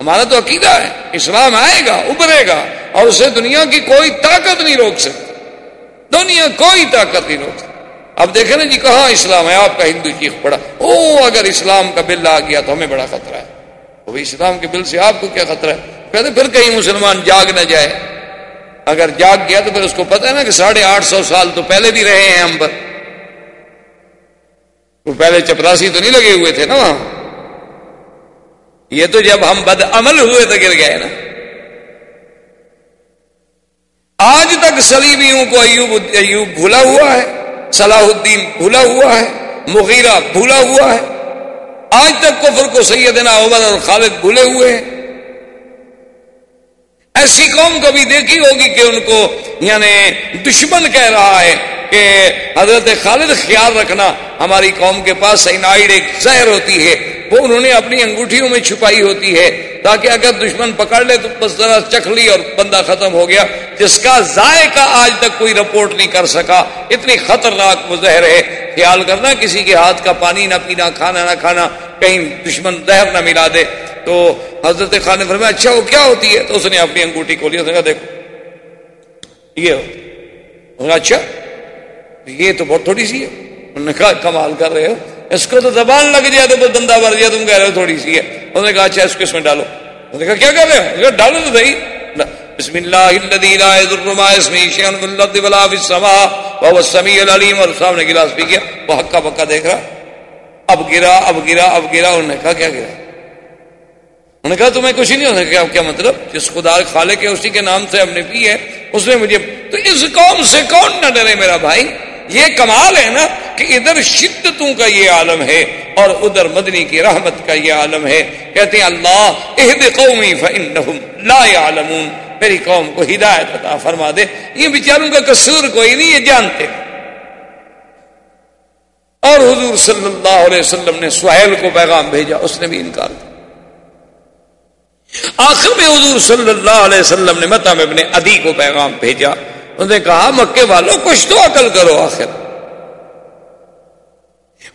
ہمارا تو عقیدہ ہے۔ اسلام آئے گا، ابھرے گا اور اسے دنیا کی کوئی طاقت نہیں روک سکتی۔ دنیا کوئی طاقت نہیں روک سکتی۔ اب دیکھیں نا جی کہاں اسلام ہے؟ آپ کا ہندو چیخ پڑا۔ او، اگر اسلام کا بل آ گیا تو ہمیں بڑا خطرہ ہے۔ وہ اسلام کے بل سے آپ کو کیا خطرہ ہے؟ کہتے پھر کہیں مسلمان جاگ نہ جائے۔ اگر جاگ گیا تو پھر اس کو پتہ ہے نا کہ ساڑھے آٹھ سو سال تو پہلے بھی رہے ہیں ہم۔ پر وہ پہلے چپراسی تو نہیں لگے ہوئے تھے نا وہاں۔ یہ تو جب ہم بد عمل ہوئے تو گر گئے نا۔ آج تک سلیبیوں کو ایوب ایوب بھولا ہوا ہے، صلاح الدین بھولا ہوا ہے، مغیرہ بھولا ہوا ہے۔ آج تک کفر کو سیدنا عمر اور خالد بھولے ہوئے ہیں۔ ایسی قوم کبھی دیکھی ہوگی کہ ان کو یعنی دشمن کہہ رہا ہے کہ حضرت خالد خیال رکھنا ہماری قوم کے پاس سینائڈ ایک زہر ہوتی ہے، وہ انہوں نے اپنی انگوٹھیوں میں چھپائی ہوتی ہے تاکہ اگر دشمن پکڑ لے تو بس ذرا چکھ لی اور بندہ ختم ہو گیا، جس کا ذائقہ آج تک کوئی رپورٹ نہیں کر سکا۔ اتنی خطرناک مظہر ہے۔ خیال کرنا کسی کے ہاتھ کا پانی نہ پینا، کھانا نہ کھانا کہیں دشمن زہر نہ ملا دے تو حضرت خان نے فرمایا اچھا وہ کیا ہوتی ہے؟ تو اس نے اپنی انگوٹھی کھولی، اس نے کہا، دیکھو، یہ ہو۔ اچھا یہ تو بہت تھوڑی سی ہے۔ انہوں نے کہا، کمال کر رہے ہو۔ اس کو تو زبان لگ جائے تو دندا بھر جائے، تم کہہ رہے ہو تھوڑی سی ہے۔ انہوں نے کہا اچھا اس کو اس میں ڈالو۔ انہوں نے کہا، کیا کر رہے ہو؟ کہا، ڈالو تو صحیح۔ بسم اللہ الذي لا يضر مع اسمه شيء في الارض ولا في السماء وهو السميع العليم اور سامنے گلاس پی گیا وہ ہکا بکا دیکھ رہا۔ اب گرا اب گرا اب گرا، انہوں نے کہا کیا گرا؟ انہوں نے کہا تمہیں کچھ نہیں ہوتا کیا کیا مطلب؟ جس خدا خالق ہے، اسی کے نام سے ہم نے پی ہے، اس نے مجھے تو اس قوم سے کون نہ ڈرے میرا بھائی؟ یہ کمال ہے نا کہ ادھر شدتوں کا یہ عالم ہے اور ادھر مدنی کی رحمت کا یہ عالم ہے۔ کہتے ہیں، اللہ، اہد قومی لا يعلمون میری قوم کو ہدایت عطا فرما دے۔ یہ بیچاروں کا قصور کوئی نہیں، یہ جانتے۔ اور حضور صلی اللہ علیہ وسلم نے سہیل کو پیغام بھیجا، اس نے بھی انکار کیا۔ آخر میں حضور صلی اللہ علیہ وسلم نے متا میں اپنے ادی کو پیغام بھیجا۔ انہوں نے کہا، مکے والوں، کچھ تو عقل کرو آخر۔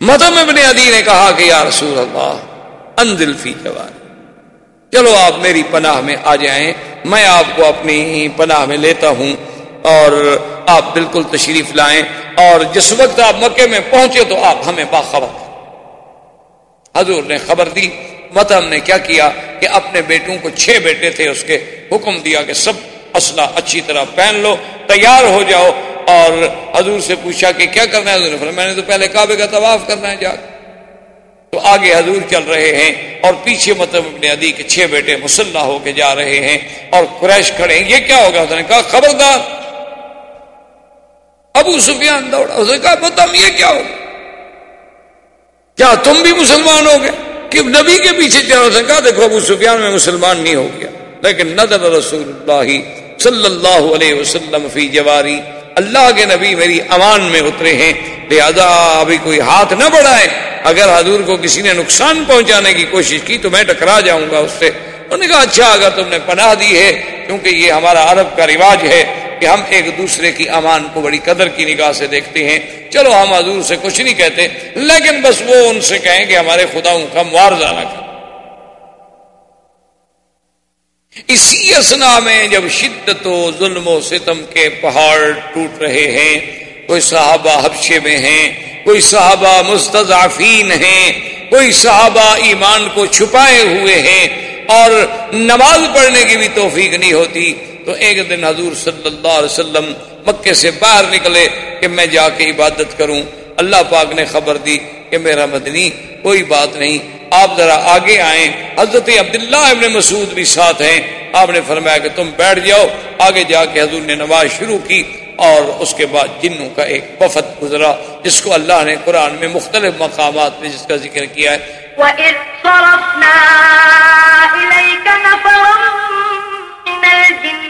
مدم ابن ادی نے کہا کہ، یا رسول اللہ، انزل فی جوار چلو آپ میری پناہ میں آ جائیں، میں آپ کو اپنی پناہ میں لیتا ہوں۔ اور آپ بالکل تشریف لائیں اور جس وقت آپ مکے میں پہنچے تو آپ ہمیں باخبر حضور نے خبر دی۔ متم نے کیا کیا کہ اپنے بیٹوں کو چھ بیٹے تھے، اس کے حکم دیا کہ سب اسلحہ اچھی طرح پہن لو، تیار ہو جاؤ۔ اور حضور سے پوچھا کہ کیا کرنا ہے؟ حضور نے میں نے تو پہلے کعبے کا طواف کرنا ہے، جا۔ تو آگے حضور چل رہے ہیں اور پیچھے مطلب اپنے ادی کے چھ بیٹے مسلح ہو کے جا رہے ہیں اور قریش کھڑے ہیں۔ یہ کیا ہوگا؟ اس نے کہا، خبردار۔ ابو سفیان دوڑا اس نے کہا بتم یہ کیا ہوگا کیا تم بھی مسلمان ہو گئے؟ کہ نبی کے پیچھے چلا اس نے کہا، دیکھو، ابو سفیان میں مسلمان نہیں ہو گیا۔ لیکن نظر رسول اللہ صلی اللہ علیہ وسلم فی جواری، اللہ کے نبی میری امان میں اترے ہیں۔ لہذا ابھی کوئی ہاتھ نہ بڑھائے۔ اگر حضور کو کسی نے نقصان پہنچانے کی کوشش کی، تو میں ٹکرا جاؤں گا اس سے۔ انہوں نے کہا اچھا اگر تم نے پناہ دی ہے، کیونکہ یہ ہمارا عرب کا رواج ہے کہ ہم ایک دوسرے کی امان کو بڑی قدر کی نگاہ سے دیکھتے ہیں۔ چلو ہم حضور سے کچھ نہیں کہتے، لیکن بس وہ ان سے کہیں کہ ہمارے خداؤں کا معاوضہ نہ کریں اسی اسنا میں جب شدت و ظلم و ستم کے پہاڑ ٹوٹ رہے ہیں، کوئی صحابہ حبشے میں ہیں، کوئی صحابہ مستضعفین ہیں، کوئی صحابہ ایمان کو چھپائے ہوئے ہیں اور نماز پڑھنے کی بھی توفیق نہیں ہوتی۔ تو ایک دن حضور صلی اللہ علیہ وسلم مکے سے باہر نکلے کہ میں جا کے عبادت کروں۔ اللہ پاک نے خبر دی کہ میرا مدنی کوئی بات نہیں۔ آپ ذرا آگے آئیں۔ حضرت عبداللہ ابن مسعود بھی ساتھ ہیں۔ آپ نے فرمایا کہ تم بیٹھ جاؤ۔ آگے جا کے حضور نے نماز شروع کی اور اس کے بعد جنوں کا ایک وفد گزرا، جس کو اللہ نے قرآن میں مختلف مقامات میں جس کا ذکر کیا ہے۔ وَإِذْ صَرَفْنَا إِلَيْكَ نَفَرًا مِنَ الْجِنِّ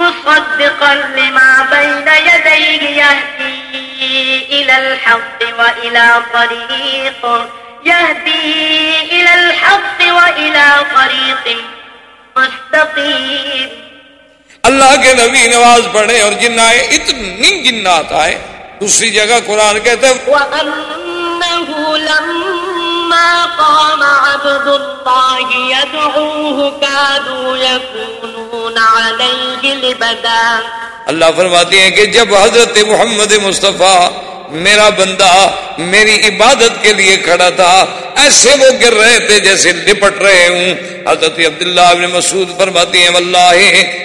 مصدقا لما بين يديه يهدي إلى الحق وإلى طريق. يهدي إلى الحق وإلى طريق مستقيم. اللہ کے نبی نواز پڑھے اور جن آئے اتنی جنات آئے. دوسری جگہ قرآن کہتے ہیں وَأَنَّهُ لَمَّا قَامَ عَبْدُ اللَّهِ يَدْعُوهُ كَادُوا يَكُونُونَ اللہ فرماتے ہیں کہ جب حضرت محمد مصطفیٰ میرا بندہ میری عبادت کے لیے کھڑا تھا، ایسے وہ گر رہے تھے جیسے لپٹ رہے ہوں۔ حضرت عبداللہ ابن مسعود فرماتی ہیں، واللہ،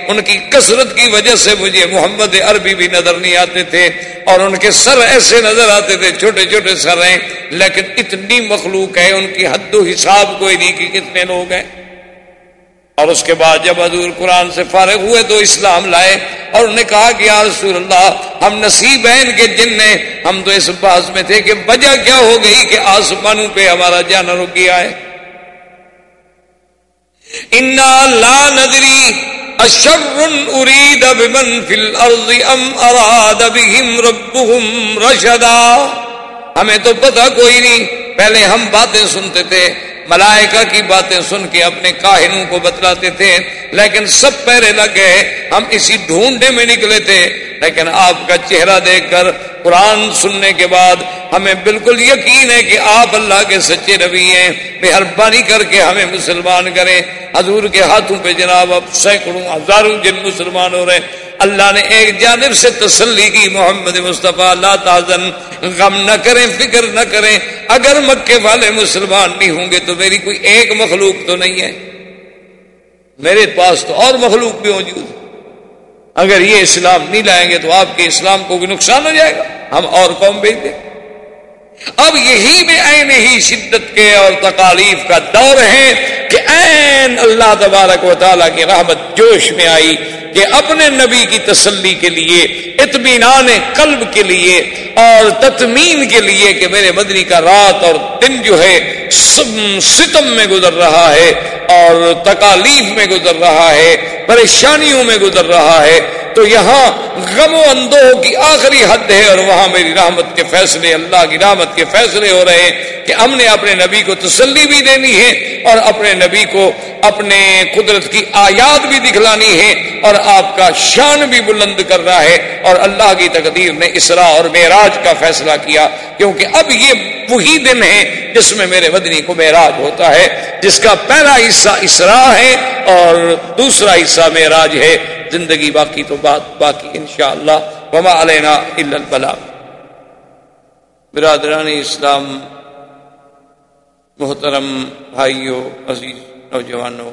ان کی کثرت کی وجہ سے مجھے محمد عربی بھی نظر نہیں آتے تھے اور ان کے سر ایسے نظر آتے تھے، چھوٹے چھوٹے سر ہیں، لیکن اتنی مخلوق ہے، ان کی حد و حساب کوئی نہیں کہ کتنے لوگ ہیں۔ اور اس کے بعد جب حضور قرآن سے فارغ ہوئے تو اسلام لائے اور انہوں نے کہا کہ یا رسول اللہ، ہم نصیب ہیں ان کے جن نے ہم تو اس باز میں تھے کہ وجہ کیا ہو گئی کہ آسمانوں پہ ہمارا جانا رک گیا ہے۔ انا لا ندری اشر ارید بمن فی الارض ام اراد بهم ربهم رشدا۔ ہمیں تو پتہ کوئی نہیں، پہلے ہم باتیں سنتے تھے۔ ملائکہ کی باتیں سن کے اپنے کاہنوں کو بتلاتے تھے، لیکن سب پہرے لگ گئے، ہم اسی ڈھونڈے میں نکلے تھے۔ لیکن آپ کا چہرہ دیکھ کر قرآن سننے کے بعد ہمیں بالکل یقین ہے کہ آپ اللہ کے سچے نبی ہیں۔ مہربانی کر کے ہمیں مسلمان کریں۔ حضور کے ہاتھوں پہ جناب اب سینکڑوں ہزاروں جن مسلمان ہو رہے ہیں۔ اللہ نے ایک جانب سے تسلی کی محمد مصطفیٰ اللہ تازن غم نہ کریں، فکر نہ کریں۔ اگر مکے والے مسلمان نہیں ہوں گے تو میری کوئی ایک مخلوق تو نہیں ہے۔ میرے پاس تو اور مخلوق بھی موجود اگر یہ اسلام نہیں لائیں گے تو آپ کے اسلام کو بھی نقصان ہو جائے گا۔ ہم اور قوم بھیج دیں اب یہی میں این ہی شدت کے اور تکالیف کا دور ہے کہ این اللہ تبارک و تعالیٰ کی رحمت جوش میں آئی کہ اپنے نبی کی تسلی کے لیے، اطمینان قلب کے لیے اور تطمین کے لیے کہ میرے مدنی کا رات اور دن جو ہے ستم میں گزر رہا ہے اور تکالیف میں گزر رہا ہے، پریشانیوں میں گزر رہا ہے۔ تو یہاں غم و اندوہ کی آخری حد ہے اور وہاں میری رحمت کے فیصلے، اللہ کی رحمت کے فیصلے ہو رہے ہیں کہ ہم نے اپنے نبی کو تسلی بھی دینی ہے اور اپنے نبی کو اپنے قدرت کی آیات بھی دکھلانی ہے اور آپ کا شان بھی بلند کر رہا ہے اور اللہ کی تقدیر نے اسرا اور معراج کا فیصلہ کیا کیونکہ اب یہ وہی دن ہے جس میں میرے مدنی کو معراج ہوتا ہے، جس کا پہلا حصہ اسرا ہے اور دوسرا حصہ معراج ہے۔ زندگی باقی تو بات باقی، انشاءاللہ، وما علینا الا البلا برادران اسلام، محترم بھائیوں عزیز نوجوانوں